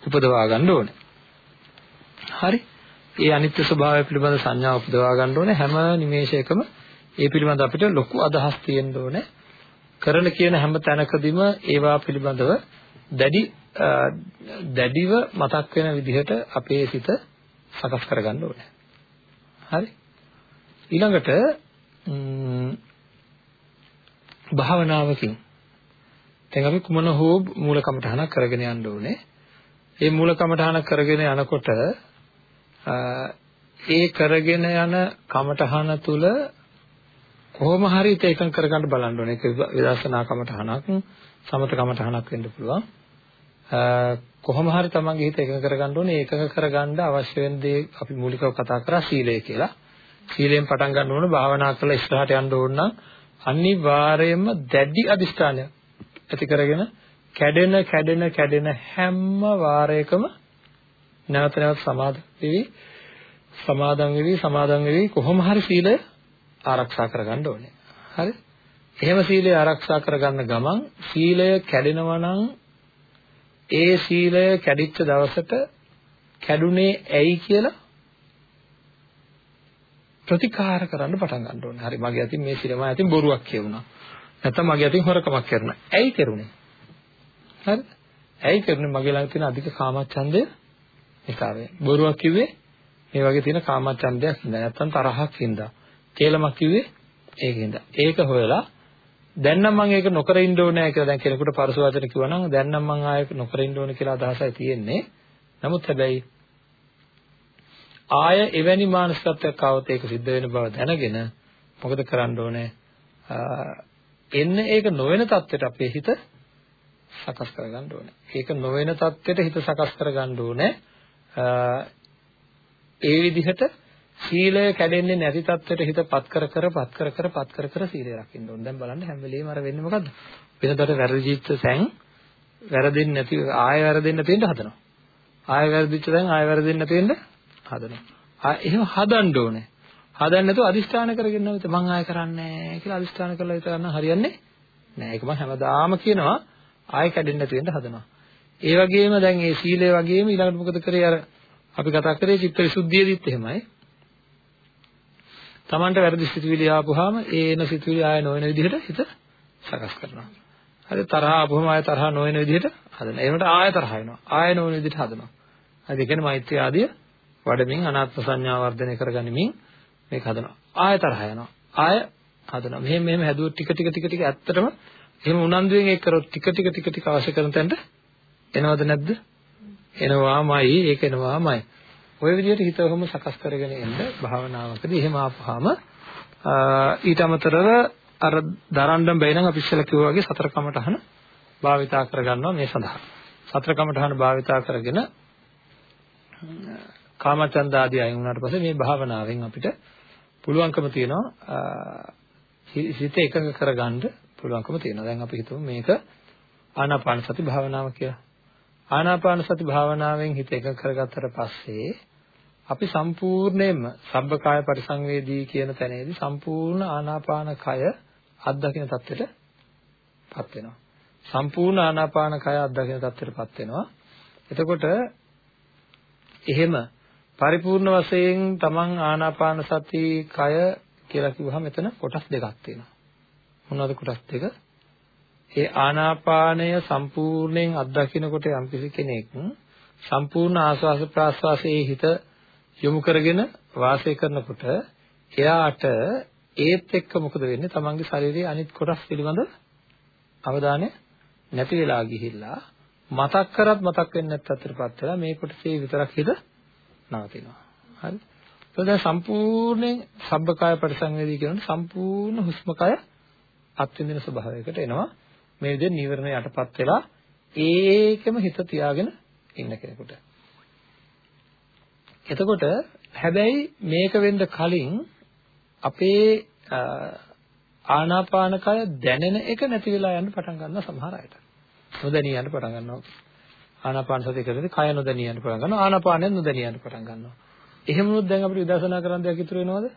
උපදවා ගන්න ඕනේ. හරි? ඒ අනිත්‍ය ස්වභාවය පිළිබඳ සංඥාව උපදවා ගන්න ඕනේ හැම නිමේෂයකම ඒ පිළිබඳ අපිට ලොකු අදහස් තියෙන්න ඕනේ. කරන කියන හැම තැනකදීම ඒවා පිළිබඳව දැඩි දැඩිව මතක් වෙන විදිහට අපේ සිත සකස් කරගන්න ඕනේ. හරි? ඊළඟට භාවනාවකින් දැන් අපි කුමන හෝ මූල කමඨහනක් කරගෙන යන්න ඕනේ. මේ මූල කමඨහන කරගෙන යනකොට ඒ කරගෙන යන කමඨහන තුල කොහොම හරි ඒක එකඟ කරගන්න බලන්න ඕනේ. ඒක විදර්ශනා කමඨහනක්, සමත කමඨහනක් වෙන්න පුළුවන්. කොහොම හරි තමන්ගේ හිත එකඟ කරගන්න ඕනේ. ඒකක කරගන්න අවශ්‍ය වෙන දේ අපි මූලිකව කතා කරා සීලය කියලා. සීලයෙන් පටන් ගන්න ඕන භාවනා කරලා ඉස්සරහට යන්න ඕන නම් අනිවාර්යයෙන්ම දැඩි අදිෂ්ඨානයක් ඇති කරගෙන කැඩෙන කැඩෙන කැඩෙන හැම වාරයකම නැවත නැවත සමාදන් වෙවි සමාදන් වෙවි සමාදන් වෙවි කොහොම හරි සීලය ආරක්ෂා කරගන්න ඕනේ. හරි? එහෙම සීලය ආරක්ෂා කරගන්න ගමන් සීලය කැඩෙනවා නම් ඒ සීලය කැඩිච්ච දවසට කැඩුනේ ඇයි කියලා ප්‍රතිකාර කරන්න පටන් ගන්න ඕනේ. හරි මගේ අතින් මේ සිරම අතින් බොරුවක් කියුණා. නැත්නම් මගේ අතින් හොරකමක් කරනවා. ඇයි කරුනේ? හරිද? ඇයි කරුනේ මගේ ළඟ තියෙන අධික කාමච්ඡන්දය නිසා වේ. බොරුවක් කිව්වේ මේ වගේ තියෙන කාමච්ඡන්දයක් හින්දා නැත්නම් තරහක් හින්දා. කේලමක් කිව්වේ ඒකින්ද. ඒක හොයලා දැන් නම් මම ඒක නොකර ඉන්න ඕනේ කියලා දැන් කෙනෙකුට පරස වචන කිව්වා නම් දැන් නම් මම ආයෙ නොකර ඉන්න ඕනේ කියලා අදහසයි තියෙන්නේ. නමුත් හැබැයි ආය එවැනි මානසිකත්වයක් આવත් ඒක සිද්ධ වෙන බව දැනගෙන මොකද කරන්න ඕනේ? එන්න ඒක නොවන තත්ත්වයට අපේ හිත සකස් කරගන්න ඕනේ. ඒක නොවන තත්ත්වයට හිත සකස් කරගන්න ඕනේ. ඒ විදිහට සීලය කැඩෙන්නේ නැති තත්ත්වයට හිතපත් කර කර පත් කර කර පත් කර කර සීලය රකින්න ඕන. දැන් බලන්න හැම වෙලෙම අර වෙන්නේ මොකද්ද? වෙනදට වැරදිච්ච සැන් වැරදෙන්නේ නැති ආය වැරදෙන්න තියෙන්න හදනවා. ආය වැරදිච්ච දැන් ආය වැරදෙන්න තියෙන්න හදනවා. ආ එහෙම හදන්න ඕනේ. හදන්න නැතුව අදිෂ්ඨාන කරගෙන නැවත මං ආය කරන්නේ නැහැ කියලා අදිෂ්ඨාන කරලා විතර නම් හරියන්නේ නැහැ. ඒක මම හැමදාම කියනවා ආය කැඩෙන්න නැති වෙන්න හදනවා. ඒ වගේම දැන් මේ සීලය වගේම ඊළඟට මොකද කරේ අර අපි කතා කරේ චිත්ත විසුද්ධියදිත් එහෙමයි. Tamanට වැරදි සිතුවිලි ආපුවාම ඒ එන සිතුවිලි ආය නොවන විදිහට හිත සකස් කරනවා. හරි තරහ ආපුවම ආය තරහ නොවන විදිහට හදනවා. ඒකට ආය තරහ එනවා. ආය නොවන විදිහට හදනවා. හරි ඒ කියන්නේ මෛත්‍රී ආදිය වඩමින් අනාත්ම සංඥා වර්ධනය කරගනිමින් මේක හදනවා. ආය තරහ යනවා. ආය හදනවා. මෙහෙම මෙහෙම හැදුවොත් ටික ටික ටික ටික ඇත්තටම එහෙම උනන්දුවෙන් ඒක කරොත් ටික ටික ටික ටික අවශ්‍ය කරන තැනට එනවද නැද්ද? එනවාමයි ඒක එනවාමයි. ওই විදිහට හිත ඔහොම සකස් කරගෙන එන්න භාවනාවකදී එහෙම ආපුවාම ඊට අමතරව අර දරන්න බැයි නම් අපි ඉස්සෙල්ලා කිව්වා වගේ සතර කමඨහන භාවිතා කරගන්නවා මේ සඳහා. සතර කමඨහන භාවිතා කරගෙන කාමචන්ද ආදී අයින් වුණාට පස්සේ මේ භාවනාවෙන් අපිට පුළුවන්කම තියෙනවා හිත එකඟ කරගන්න පුළුවන්කම තියෙනවා. දැන් අපි හිතමු මේක ආනාපාන සති භාවනාව කියලා. ආනාපාන සති භාවනාවෙන් හිත එකඟ කරගත්තට පස්සේ අපි සම්පූර්ණයෙන්ම සබ්බකාය පරිසංවේදී කියන තැනේදී සම්පූර්ණ ආනාපාන කය අත්දකින්න තත්ත්වයටපත් වෙනවා. සම්පූර්ණ ආනාපාන කය අත්දකින්න තත්ත්වයටපත් වෙනවා. එතකොට එහෙම පරිපූර්ණ වශයෙන් තමන් ආනාපාන සති කය කියලා කිව්වහම මෙතන කොටස් දෙකක් තියෙනවා. මොනවද කොටස් දෙක? ඒ ආනාපානය සම්පූර්ණයෙන් අත්දකිනකොට යම්කිසි කෙනෙක් සම්පූර්ණ ආස්වාස ප්‍රාස්වාසයේ හිත යොමු කරගෙන වාසය කරනකොට එයාට ඒත් එක්ක මොකද වෙන්නේ? තමන්ගේ ශරීරයේ අනිත් කොටස් පිළිබඳ අවධානය නැති වෙලා ගිහිල්ලා මතක් කරත් මතක් වෙන්නේ නැත් අතරපත් වෙලා මේ කොටසේ විතරක් හිත නවතිනවා. හරි. ඒක දැන් සම්පූර්ණයෙන් සබ්බකාය පරිසංවේදී කියනකොට සම්පූර්ණ හුස්මකය අත්විඳින ස්වභාවයකට එනවා. මේ විදිහට නීවරණ යටපත් වෙලා ඒකෙම හිත තියාගෙන ඉන්න කෙනෙකුට. එතකොට හැබැයි මේක වෙන්න කලින් අපේ ආනාපානකය දැනෙන එක නැති වෙලා යන්න පටන් ගන්නවා සමහර අයට. නොදැනී යන්න පටන් ගන්නවා. ආනාපාන සතිය කරද්දී කය නොදැනී යන්න පටන් ගන්නවා. ආනාපානය නොදැනී යන්න පටන් ගන්නවා. එහෙම වුණොත් දැන් අපිට විදර්ශනා කරන්න දෙයක් ඉතුරු වෙනවද?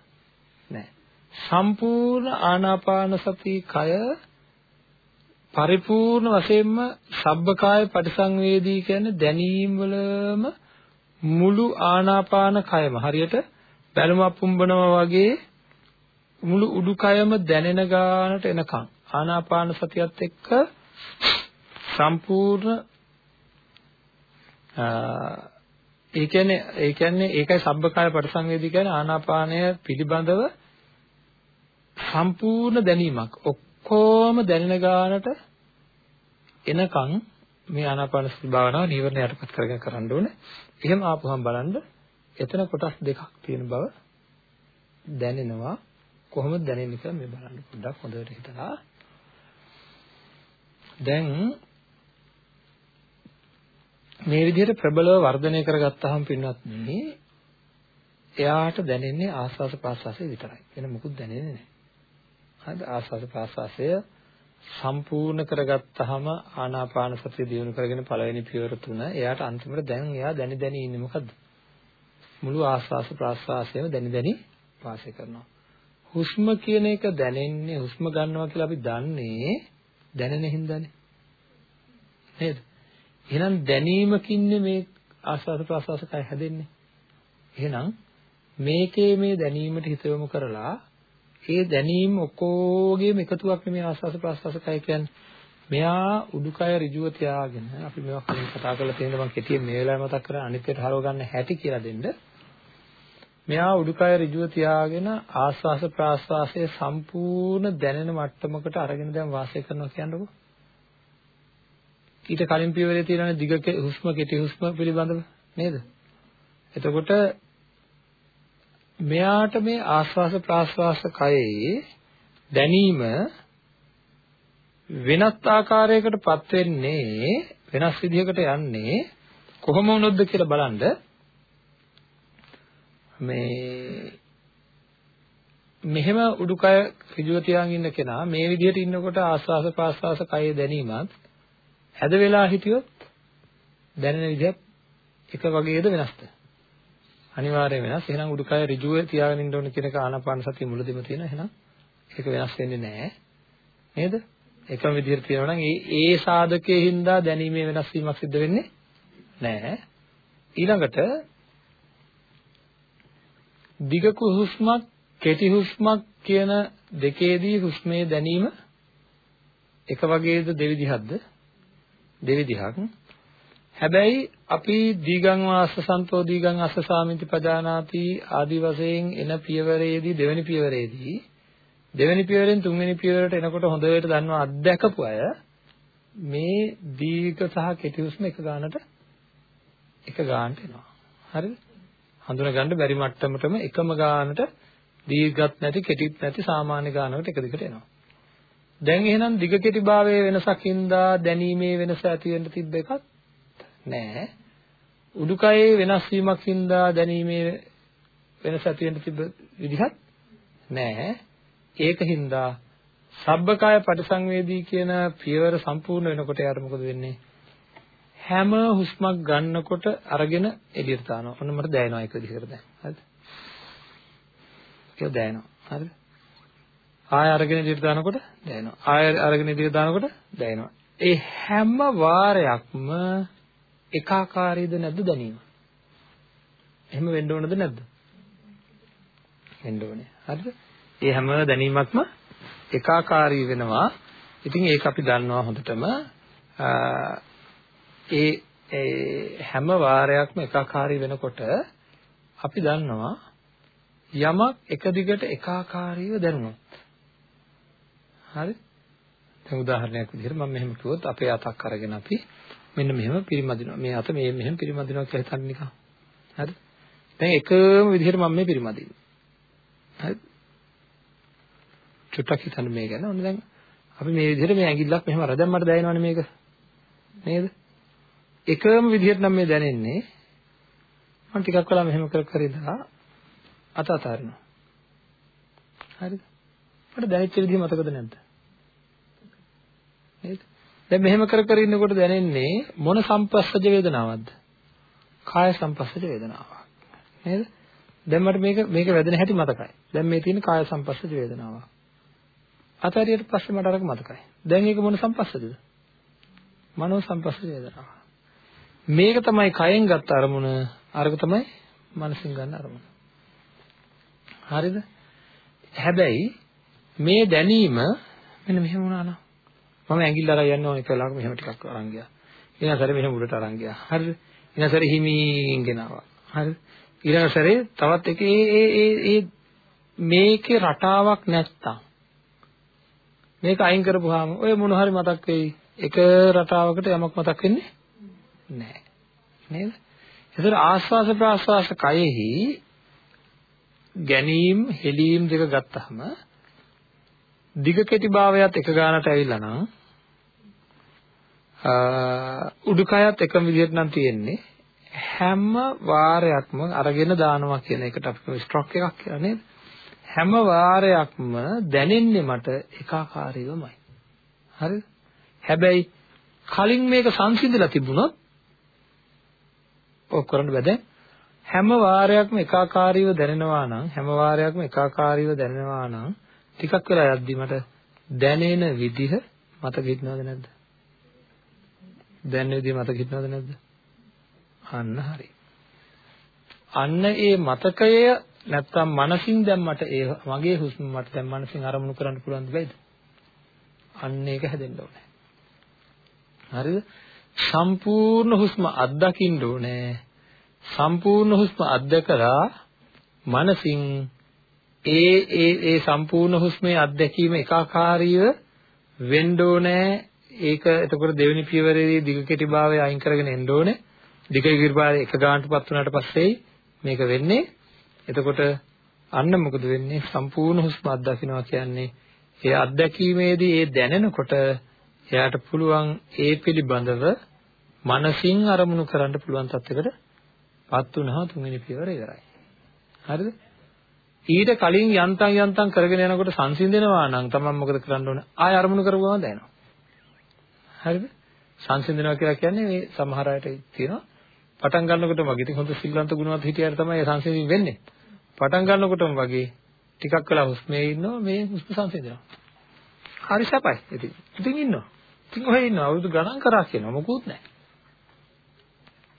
නැහැ. සම්පූර්ණ ආනාපාන සති කය පරිපූර්ණ වශයෙන්ම සබ්බකාය පරිසංවේදී කියන්නේ දැනීම් වලම මුළු ආනාපාන කයම හරියට බැලුමක් පුම්බනවා වගේ මුළු උඩුකයම දැනෙන ගානට එනකන් ආනාපාන සතියත් එක්ක සම්පූර්ණ ඒ කියන්නේ ඒ කියන්නේ ඒකයි සබ්බකාය පරිසංවේදී කියන්නේ ආනාපානය පිළිබඳව සම්පූර්ණ දැනීමක් ඔක්කොම දැනෙන ගානට එනකන් මේ ආනාපාන සති භාවනාව නීවරණ යටපත් කරගෙන කරන්න ඕනේ. එහෙම ආපුවම බලන්න එතන කොටස් දෙකක් තියෙන බව දැනෙනවා. කොහොමද දැනෙන්නේ කියලා මේ බලන්න පොඩ්ඩක් හොඳට හිතලා. දැන් මේ විදිහට ප්‍රබලව වර්ධනය කරගත්තාම පින්වත් මේ එයාට දැනෙන්නේ ආස්වාස ප්‍රාස්වාසය විතරයි. වෙන මොකුත් දැනෙන්නේ නැහැ. හරිද? ආස්වාස ප්‍රාස්වාසය සම්පූර්ණ කරගත්තාම ආනාපාන සතිය දියුණු කරගෙන පළවෙනි පියවර තුන එයාට අන්තිමට දැන් එයා දැනි දැනි ඉන්නේ මොකද්ද? මුළු ආස්වාස ප්‍රාස්වාසයම දැනි දැනි වාසය කරනවා. හුස්ම කියන එක දැනෙන්නේ හුස්ම ගන්නවා කියලා අපි දන්නේ දැනෙන හින්දානේ. නේද? එහෙනම් දැනීමකින්නේ මේ ආස්වාද ප්‍රාස්වාස කය හැදෙන්නේ. එහෙනම් මේකේ මේ දැනීමට හිත යොමු කරලා ඒ දැනීම ඔක්කොගේම එකතුවක් නෙමේ ආස්වාද ප්‍රාස්වාස කය කියන්නේ. මෙයා උඩුකය ඍජුව තියාගෙන අපි මේවා කලින් කතා කරලා තියෙනවා මම කෙටියෙන් මේ වෙලාවේ මතක් කරලා අනිත් හරව ගන්න හැටි කියලා දෙන්න. මෙයා උඩුකය ඍජුව තියාගෙන ආස්වාස ප්‍රාස්වාසයේ සම්පූර්ණ දැනෙන මට්ටමකට අරගෙන දැන් වාසය කරනවා කියන්නකෝ. ඊට කලින් පියවරේ තියෙන දිග හුස්ම කෙටි හුස්ම පිළිබඳව නේද? එතකොට මෙයාට මේ ආස්වාස ප්‍රාස්වාස කයේ දැනීම වෙනත් ආකාරයකටපත් වෙන්නේ වෙනස් විදිහකට යන්නේ කොහොම වුණොත්ද කියලා බලන්න මේ මෙහෙම උඩුකය ඍජුව තියාගෙන ඉන්න කෙනා මේ විදිහට ඉන්නකොට ආස්වාස ප්‍රාස්වාස කයේ දැනීමත් හැද වෙලා හිටියොත් දැනෙන විදිහත් එක වගේද වෙනස්ද? අනිවාර්යයෙන් වෙනස්. එහෙනම් උඩුකය ඍජුව තියාගෙන ඉන්න ඕන කියන එක ආනාපාන සතිය මුලදීම තියෙන. එහෙනම් ඒක වෙනස් වෙන්නේ නැහැ. නේද? එකම විදිහට තියෙනවා නම් ඒ ඒ සාධකයේ හින්දා දැනීමේ වෙනස් වීමක් සිද්ධ වෙන්නේ නැහැ. ඊළඟට දිග හුස්මක් කෙටි හුස්මක් කියන දෙකේදී හුස්මේ දැනීම එක වගේද දෙවිදිහක්ද දෙවිදිහක් හැබැයි අපි දීගං වාස සන්තෝ දීගං අස්ස සාමිති පජානාති ආදි වශයෙන් එන පියවරේදී දෙවෙනි පියවරේදී දෙවෙනි පියවරෙන් තුන්වෙනි පියවරට එනකොට හොඳට දන්නවා අත්දැකපු අය මේ දීර්ඝ සහ කෙටි හුස්ම එක ගන්නට එක ගන්නට එනවා. හරිද? හඳුනා ගන්න බැරි මට්ටමටම එකම ගන්නට දීර්ඝත් නැති කෙටිත් නැති සාමාන්‍ය ගන්නකට එක දිගට එනවා. දැන් එහෙනම් දිග කෙටි භාවයේ වෙනසකින්දා දැනීමේ වෙනස ඇති වෙන්න තිබ්බ එකක් නෑ. උඩුකයේ වෙනස් වීමකින්දා දැනීමේ වෙනස ඇති වෙන්න තිබ්බ විදිහක් නෑ. ඒකින්ද සබ්බකාය පටිසංවේදී කියන පියවර සම්පූර්ණ වෙනකොට යාට මොකද වෙන්නේ? හැම හුස්මක් ගන්නකොට අරගෙන එළියට දානවා. ඔන්න මට දැනෙනවා ඒක විදිහකට දැන්. හරිද? ඒක දැනෙනවා. හරිද? ආය අරගෙන එළියට දානකොට දැනෙනවා. ආය අරගෙන එළියට දානකොට දැනෙනවා. ඒ හැම වාරයක්ම එකාකාරීද නැද්ද දැනීම? එහෙම වෙන්න ඕනද නැද්ද? වෙන්න ඕනේ. හරිද? ඒ හැම දැනීමක්ම එකාකාරී වෙනවා. ඉතින් ඒක අපි දන්නවා හොඳටම ඒ හැම වාරයක්ම එකාකාරී වෙනකොට අපි දන්නවා යමක් එක දිගට එකාකාරීව දැනුණොත් හරි දැන් උදාහරණයක් විදිහට මම මෙහෙම කිව්වොත් අපේ අතක් අරගෙන අපි මෙන්න මෙහෙම පිරිමදිනවා මේ අත මේ මෙහෙම පිරිමදිනවා කියලා හිතන්න නිකන් හරි දැන් එකම විදිහට මම මේ පිරිමදින්නේ හරි චුට්ටක් හිතන්න මේ ගැන. ඔන්න දැන් අපි මේ විදිහට මේ ඇඟිල්ලක් මෙහෙම අර දැන් මට දැනෙනවනේ මේක. නේද? එකම විදිහට නම් මේ දැනෙන්නේ. මම ටිකක් වෙලා මෙහෙම කර කර ඉඳලා අත අතාරිනවා. හරිද? මට දැනෙච්ච විදිහ මතකද නැද්ද? නේද? දැන් මෙහෙම කර කර ඉන්නකොට දැනෙන්නේ මොන සම්පස්සජ වේදනාවක්ද? කාය සම්පස්සජ වේදනාවක්. නේද? දැන් මට මේක මේක වැදෙන හැටි මතකයි. දැන් මේ තියෙන කාය සම්පස්සජ වේදනාවක්. අතහැරියට පස්සේ මට අරක මතකයි. දැන් ඒක මොන සම්පස්සදද? මනෝ සම්පස්ස වේදනාව. මේක තමයි කයෙන් ගත්ත අරමුණ, අරක තමයි මනසින් ගන්න අරමුණ. හරිද? හැබැයි මේ දැනීම මෙන්න මෙහෙම වුණා නම් මම ඇඟිල්ල අරන් යන්න ඕනේ කියලා මෙහෙම ටිකක් අරන් ගියා. ඊළඟ සැරේ මෙහෙම උඩට අරන් ගියා. හරිද? ඊළඟ සැරේ හිමින් ගෙනාවා. හරිද? ඊළඟ සැරේ තවත් එක ඒ ඒ ඒ මේකේ රටාවක් නැත්තම් මේක අයින් කරපුවාම ඔය මොන හරි මතක් වෙයි. එක රටාවකට යමක් මතක් වෙන්නේ නැහැ. නේද? ඒතර ආස්වාස ප්‍රාස්වාස කයෙහි ගැනීම හෙලීම් දෙක ගත්තාම දිග කෙටි භාවයත් එක ගානට ඇවිල්ලා නම් උඩුකයත් එකම විදිහට නම් තියෙන්නේ හැම වාරයක්ම අරගෙන දානවා කියන එකට අපි ස්ට්‍රොක් එකක් කියලා නේද? හැම වාරයක්ම දැනෙන්නේ මට එකාකාරීවමයි. හරිද? හැබැයි කලින් මේක සංසිඳලා තිබුණොත් ඔක් කරන්න බෑ හැම වාරයක්ම එකාකාරීව දැනෙනවා නම් හැම වාරයක්ම එකාකාරීව දැනෙනවා නම් ටිකක් වෙලා යද්දි මට දැනෙන විදිහ මතක හිටිනවද නැද්ද? දැනෙන විදිහ මතක හිටිනවද නැද්ද? අන්න හරි. අන්න ඒ මතකය නැත්තම් මනසින් දැන් මට ඒ මගේ හුස්ම මට දැන් මනසින් අරමුණු කරන්න පුළුවන් දෙයිද? අන්න ඒක හැදෙන්න ඕනේ. හරිද? සම්පූර්ණ හුස්ම අත්දකින්න ඕනේ. සම්පූර්ණ හුස්ම අත්දකලා මනසින් ඒ ඒ ඒ සම්පූර්ණ හුස්මේ අත්දැකීම එකාකාරීව වෙන්න ඕනේ. ඒක එතකොට දෙවෙනි පියවරේදී දිග කෙටි භාවය අයින් කරගෙන එන්න ඕනේ. දිග කෙටි භාවය එක ගානටපත් වුණාට පස්සේ මේක වෙන්නේ එතකොට අන්න මොකද වෙන්නේ සම්පූර්ණ හුස්ම අත්දකින්නවා කියන්නේ ඒ අත්දැකීමේදී ඒ දැනෙනකොට එයාට පුළුවන් ඒ පිළිබඳව මනසින් අරමුණු කරන්න පුළුවන් තත්යකට පත් වුණා තුන්වෙනි පියවර ඉවරයි. හරිද? ඊට කලින් යන්තම් යන්තම් කරගෙන යනකොට සංසිඳෙනවා නම් තමන් මොකද කරන්න ඕන? ආය අරමුණු කරගුවම දැනෙනවා. හරිද? සංසිඳනවා කියලා කියන්නේ මේ සමහර අයට තියෙනවා පටන් ගන්නකොටම වගේ ඉතින් හොඳ සිල්වන්ත ගුණවත් හිටියට තමයි සංසිඳීම වෙන්නේ. පටන් ගන්නකොටම වගේ ටිකක් වෙලා හුස්මේ ඉන්නවා මේ හුස්ම සංසිඳනවා. හරි සපයි. ඉතින් ඉතින් ඉන්නවා. ඉතින් ඔහෙ ඉන්නවා අවුරුදු ගණන් කරා කියනවා මොකුත් නැහැ.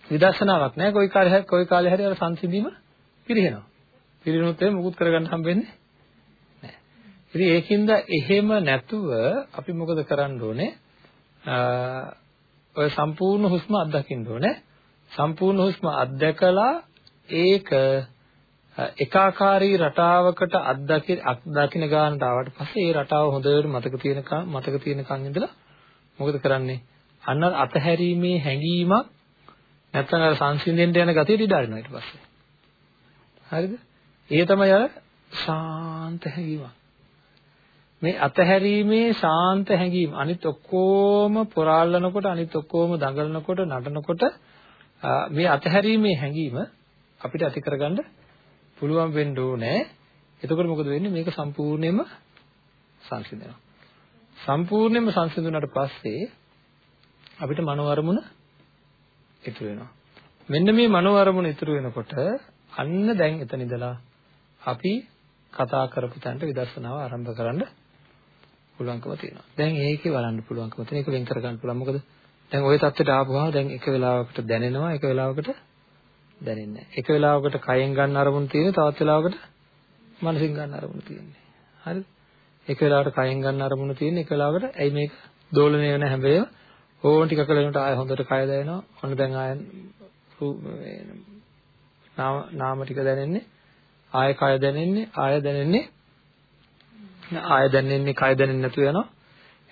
විදර්ශනාවක් නැහැ කොයි කාලේ හරි කොයි කාලේ හරි අර සංසිඳීම පිරිහෙනවා. පිරිනුත් ඒ මොකුත් කරගන්න හම්බෙන්නේ නැහැ. ඉතින් ඒකින්ද එහෙම නැතුව අපි මොකද කරන්න ඕනේ? ඔය සම්පූර්ණ හුස්ම අත්දකින්න ඕනේ. සම්පූර්ණ හුස්ම අත්දැකලා ඒක එකාකාරී රටාවකට අත්දකින අත්දකින ගන්නට ආවට පස්සේ ඒ රටාව හොඳට මතක තියෙනකම් මතක තියෙනකම් ඉඳලා මොකද කරන්නේ? අන්න අතහැරීමේ හැඟීමක් නැත්නම් අර සංසිඳෙන්න යන ගතිය ඉඩ අරිනවා ඊට පස්සේ. හරිද? ඒ තමයි අර ශාන්ත හැඟීමක්. මේ අතහැරීමේ ශාන්ත හැඟීම අනිත් ඔක්කොම පොරාලනකොට අනිත් ඔක්කොම දඟලනකොට නටනකොට මේ අතහැරීමේ හැඟීම අපිට ඇති කරගන්න පුළුවන් වෙන්න ඕනේ. එතකොට මොකද වෙන්නේ? මේක සම්පූර්ණයෙන්ම සංසිඳනවා. සම්පූර්ණයෙන්ම සංසිඳුණාට පස්සේ අපිට මනෝ අරමුණ ඉතුරු වෙනවා. මෙන්න මේ මනෝ අරමුණ ඉතුරු වෙනකොට අන්න දැන් එතන ඉඳලා අපි කතා කරපු තැනට විදර්ශනාව ආරම්භ කරන්න පුළුවන්කම තියෙනවා. දැන් ඒකේ බලන්න පුළුවන්කම තියෙන එක වෙන් කර ගන්න පුළුවන්. මොකද දැන් ওই தත්ත්වයට ආපුවා දැන් එක වෙලාවකට දැනෙනවා එක වෙලාවකට දැනෙන්නේ නැහැ. එක වෙලාවකට කයෙන් ගන්න අරමුණු තියෙනවා තවත් වෙලාවකට මනසින් ගන්න අරමුණු තියෙන්නේ. හරිද? එක වෙලාවකට කයෙන් ගන්න අරමුණු තියෙන්නේ එක වෙලාවකට ඇයි මේක දෝලණය වෙන හැම වෙලාවෙම ඕන ටික කල වෙනකොට ආය හොඳට කය දැනෙනවා. ඔන්න දැන් ආය නාම ටික දැනෙන්නේ ආය කය දැනෙන්නේ. ආය දැනෙන්නේ. ආය දැනෙන්නේ කය දැනෙන්නේ නැතු වෙනවා.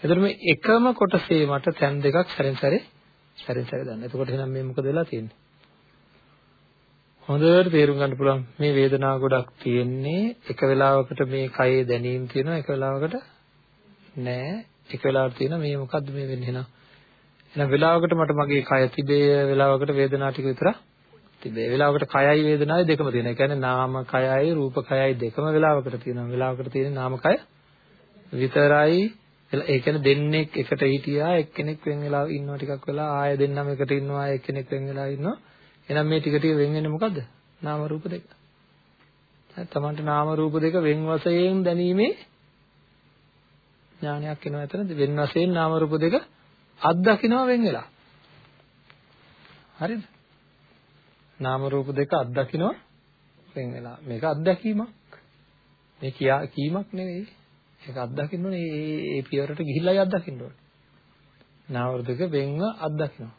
එතකොට මේ එකම කොටසේ මට තැන් දෙකක් සැරෙන් සැරේ සැරෙන් සැරේ දාන්න. එතකොට එහෙනම් මේ මොකද වෙලා තියෙන්නේ? හොඳට තේරුම් ගන්න පුළුවන් මේ වේදනාව ගොඩක් තියෙන්නේ එක වෙලාවකට මේ කයේ දැනීම් තියෙනවා එක වෙලාවකට නෑ එක වෙලාවකට තියෙනවා මේ මොකද්ද මේ වෙන්නේ එහෙනම් එහෙනම් වෙලාවකට මට මගේ කය තිබේ වෙලාවකට වේදනාව ටික විතර තිබේ වෙලාවකට කයයි වේදනාවයි දෙකම තියෙනවා. ඒ කියන්නේ නාම කයයි රූප කයයි දෙකම වෙලාවකට තියෙනවා. වෙලාවකට තියෙන නාම කය විතරයි. ඒ කියන්නේ දෙන්නෙක් එකට හිටියා එක්කෙනෙක් වෙන වෙලා ඉන්නවා ටිකක් වෙලා ආය දෙන්නම එකට ඉන්නවා එක්කෙනෙක් වෙන වෙලා ඉන්නවා. එහෙනම් මේ ටික ටික වෙන් වෙන්නේ මොකද්ද? නාම රූප දෙක. තමන්ට නාම රූප දෙක වෙන් වශයෙන් දැනීමේ ඥානයක් එනවා එතනද. වෙන් වශයෙන් නාම රූප දෙක අත්දකින්නවා වෙන් වෙලා. හරිද? නාම රූප දෙක අත්දකින්නවා වෙන් වෙලා මේක අත්දැකීමක් මේ කියා කීමක් නෙවෙයි ඒක අත්දකින්න ඕනේ ඒ ඒ පියවරට ගිහිල්ලායි අත්දකින්න ඕනේ. නාම රූප දෙක වෙන්ව අත්දකින්නවා.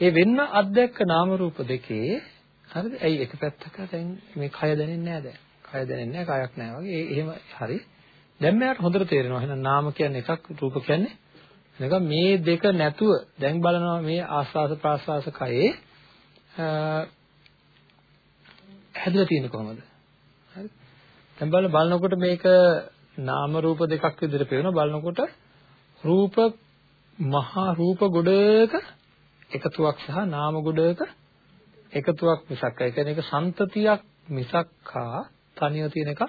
ඒ වෙන්න අත්දැක්ක නාම රූප දෙකේ හරිද? ඇයි එක පැත්තක දැන් මේ කය දැනෙන්නේ නැහැ දැන්. කය දැනෙන්නේ නැහැ කයක් නැහැ වගේ. ඒ එහෙම හරි. දැන් මෙයාට හොඳට තේරෙනවා. එහෙනම් නාම කියන්නේ එකක් රූප කියන්නේ නිකන් මේ දෙක නැතුව දැන් බලනවා මේ ආස්වාස ප්‍රාස්වාස කයේ හැදලා තියෙන්නේ කොහොමද? හරි. දැන් බලන බලනකොට මේක නාම රූප දෙකක් විදිහට පේනවා බලනකොට රූප මහා රූප ගොඩක එකතුවක් සහ නාම ගොඩක එකතුවක් මිසක් ඒ කියන්නේ ඒක සන්තතියක් මිසක්හා තනියම තියෙන එක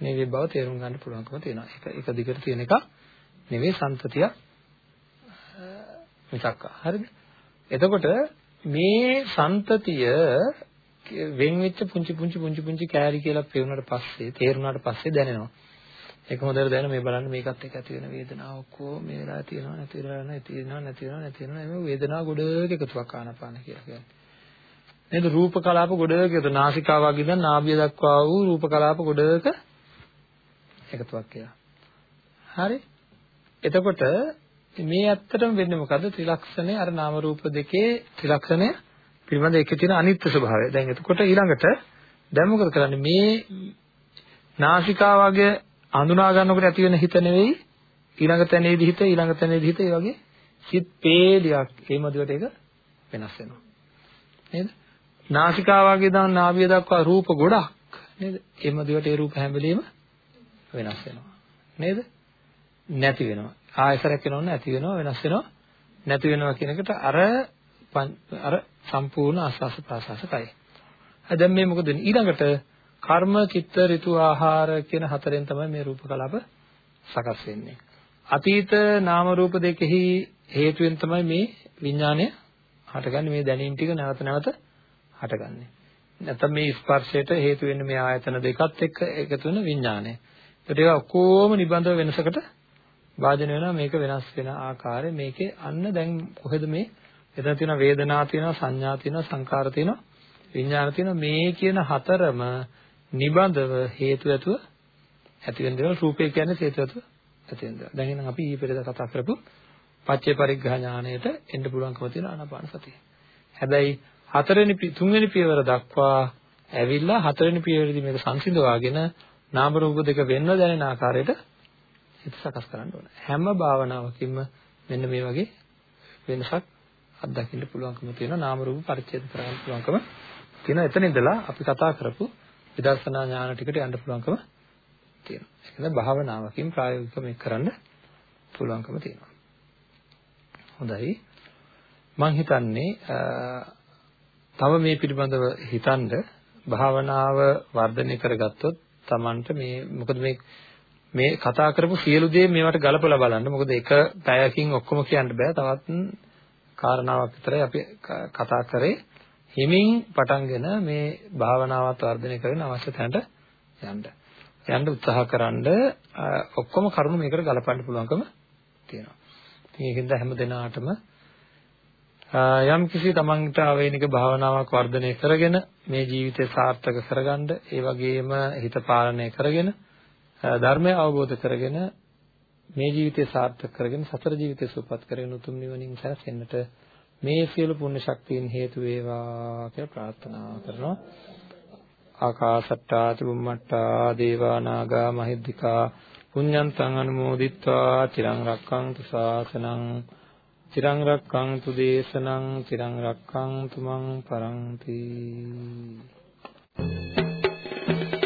නෙවෙයි බව තේරුම් ගන්න පුළුවන්කම තියෙනවා. ඒක එක දිගට තියෙන එක නෙවෙයි සන්තතියක් මිසක්හා. හරිද? එතකොට මේ සන්තතිය වෙන් වෙච්ච පුංචි පුංචි පුංචි පුංචි කෑලි කියලා පේුණාට පස්සේ තේරුණාට පස්සේ දැනෙනවා. ඒක හොඳට දැන මේ බලන්න මේකත් එක්ක ඇති වෙන වේදනාව ඔක්කොම මේ වෙලාවේ තියෙනවා නැති වෙලා නැති තියෙනවා නැති වෙනවා නැති වෙනවා. මේ වේදනාව ගොඩක එකතුවක් ආනපාන කියලා කියන්නේ. නේද? රූප කලාප ගොඩක එකතු. නාසිකාවක් ඉඳන් නාභිය දක්වා වූ රූප කලාප ගොඩක එකතුවක් කියලා. හරි? එතකොට මේ ඇත්තටම වෙන්නේ මොකද්ද? ත්‍රිලක්ෂණේ අර නාම රූප දෙකේ ත්‍රිලක්ෂණය පිළිබඳ එකේ තියෙන අනිත්‍ය ස්වභාවය. දැන් එතකොට ඊළඟට දැන් මොකද කරන්නේ? මේ නාසිකාවගේ අඳුනා ගන්නකොට ඇති වෙන හිත නෙවෙයි ඊළඟ තැනේදී හිත ඊළඟ තැනේදී හිත ඒ වගේ සිත් පේලියක් ඒ මදිවට ඒක වෙනස් වෙනවා. නේද? නාසිකාවගේ දන් නාභිය දක්වා රූප ගොඩක්. නේද? ඒ මදිවට ඒ රූප හැම වෙලෙම වෙනස් වෙනවා. නේද? නැති වෙනවා. ආයසරයක් වෙනවන්න නැති වෙනවා වෙනස් වෙනවා නැති වෙනවා කියන එකට අර අර සම්පූර්ණ ආස්වාස ප්‍රාසාස කය දැන් මේ මොකද වෙන්නේ? ඊළඟට කර්ම, චිත්ත, ඍතු, ආහාර කියන හතරෙන් තමයි මේ රූප කලාප සකස් වෙන්නේ. අතීත නාම රූප දෙකෙහි හේතුවෙන් තමයි මේ විඥානය හටගන්නේ මේ දැනීම් ටික නැවත නැවත හටගන්නේ. නැත්නම් මේ ස්පර්ශයට හේතු වෙන්නේ මේ ආයතන දෙකත් එක්ක එකතු වෙන විඥානය. ඒකට ඒවා ඔක්කොම නිබඳව වෙනසකට වාදනය වෙනවා මේක වෙනස් වෙන ආකාරය මේකේ අන්න දැන් කොහෙද මේ එතන තියෙන වේදනා තියෙනවා සංඥා තියෙනවා සංකාර තියෙනවා විඥාන තියෙනවා මේ කියන හතරම නිබඳව හේතු ඇතුව ඇති වෙන දේවල් රූපේ කියන්නේ හේතු ඇතුව ඇති වෙන දේවල්. දැන් එහෙනම් අපි ඊ පෙරේද කතා කරපු පච්චේ පරිග්‍රහ ඥාණයට එන්න පුළුවන්කම තියෙන ආනාපාන සතිය. හැබැයි හතරවෙනි තුන්වෙනි පියවර දක්වා ඇවිල්ලා හතරවෙනි පියවරේදී මේක සංසිඳවාගෙන නාම රූප දෙක වෙන්න දැනෙන ආකාරයට හිත සකස් කරන්න ඕන. හැම භාවනාවකින්ම මෙන්න මේ වගේ වෙනසක් අත්දකින්න පුළුවන්කම තියෙනවා නාම රූප පරිච්ඡේද කරගන්න පුළුවන්කම තියෙනවා. එතන ඉඳලා අපි කතා කරපු විදර්ශනා ඥාන ටිකට යන්න පුළුවන්කම තියෙනවා. ඒක නිසා භාවනාවකින් ප්‍රායෝගිකව මේක කරන්න පුළුවන්කම තියෙනවා. හොඳයි. මම හිතන්නේ තව මේ පිළිබඳව හිතනද භාවනාව වර්ධනය කරගත්තොත් Tamanට මේ මොකද මේ මේ කතා කරපු සියලු දේ මේවට ගලපලා බලන්න. මොකද එක පැයකින් ඔක්කොම කියන්න බෑ. තවත් කාරණාවක් විතරයි අපි කතා කරේ. හිමින් පටන්ගෙන මේ භාවනාවත් වර්ධනය කරගෙන අවශ්‍ය තැනට යන්න. යන්න උත්සාහකරනද ඔක්කොම කරුණු මේකට ගලපන්න පුළුවන්කම තියෙනවා. ඉතින් ඒකෙන්ද හැම දිනාටම යම් කිසි තමන්ට ආවේනික භාවනාවක් වර්ධනය කරගෙන මේ ජීවිතය සාර්ථක කරගන්න ඒ වගේම හිත පාලනය කරගෙන ධර්මය අවබෝධ කරගෙන මේ ජීවිතය සාර්ථක කරගෙන සතර ජීවිතය සුවපත් කරගෙන උතුම් නිවනින් සැරසෙන්නට මේ සියලු පුණ්‍ය ශක්තියින් හේතු වේවා කියලා ප්‍රාර්ථනා කරනවා ආකාසට්ටා චුම්මට්ටා දේවා නාග මහිද්దికා පුඤ්ඤන්තං අනුමෝදිත්වා චිරං රක්ඛන්තු ශාසනං චිරං රක්ඛන්තු දේශනං චිරං රක්ඛන්තු මං පරන්ති Thank you.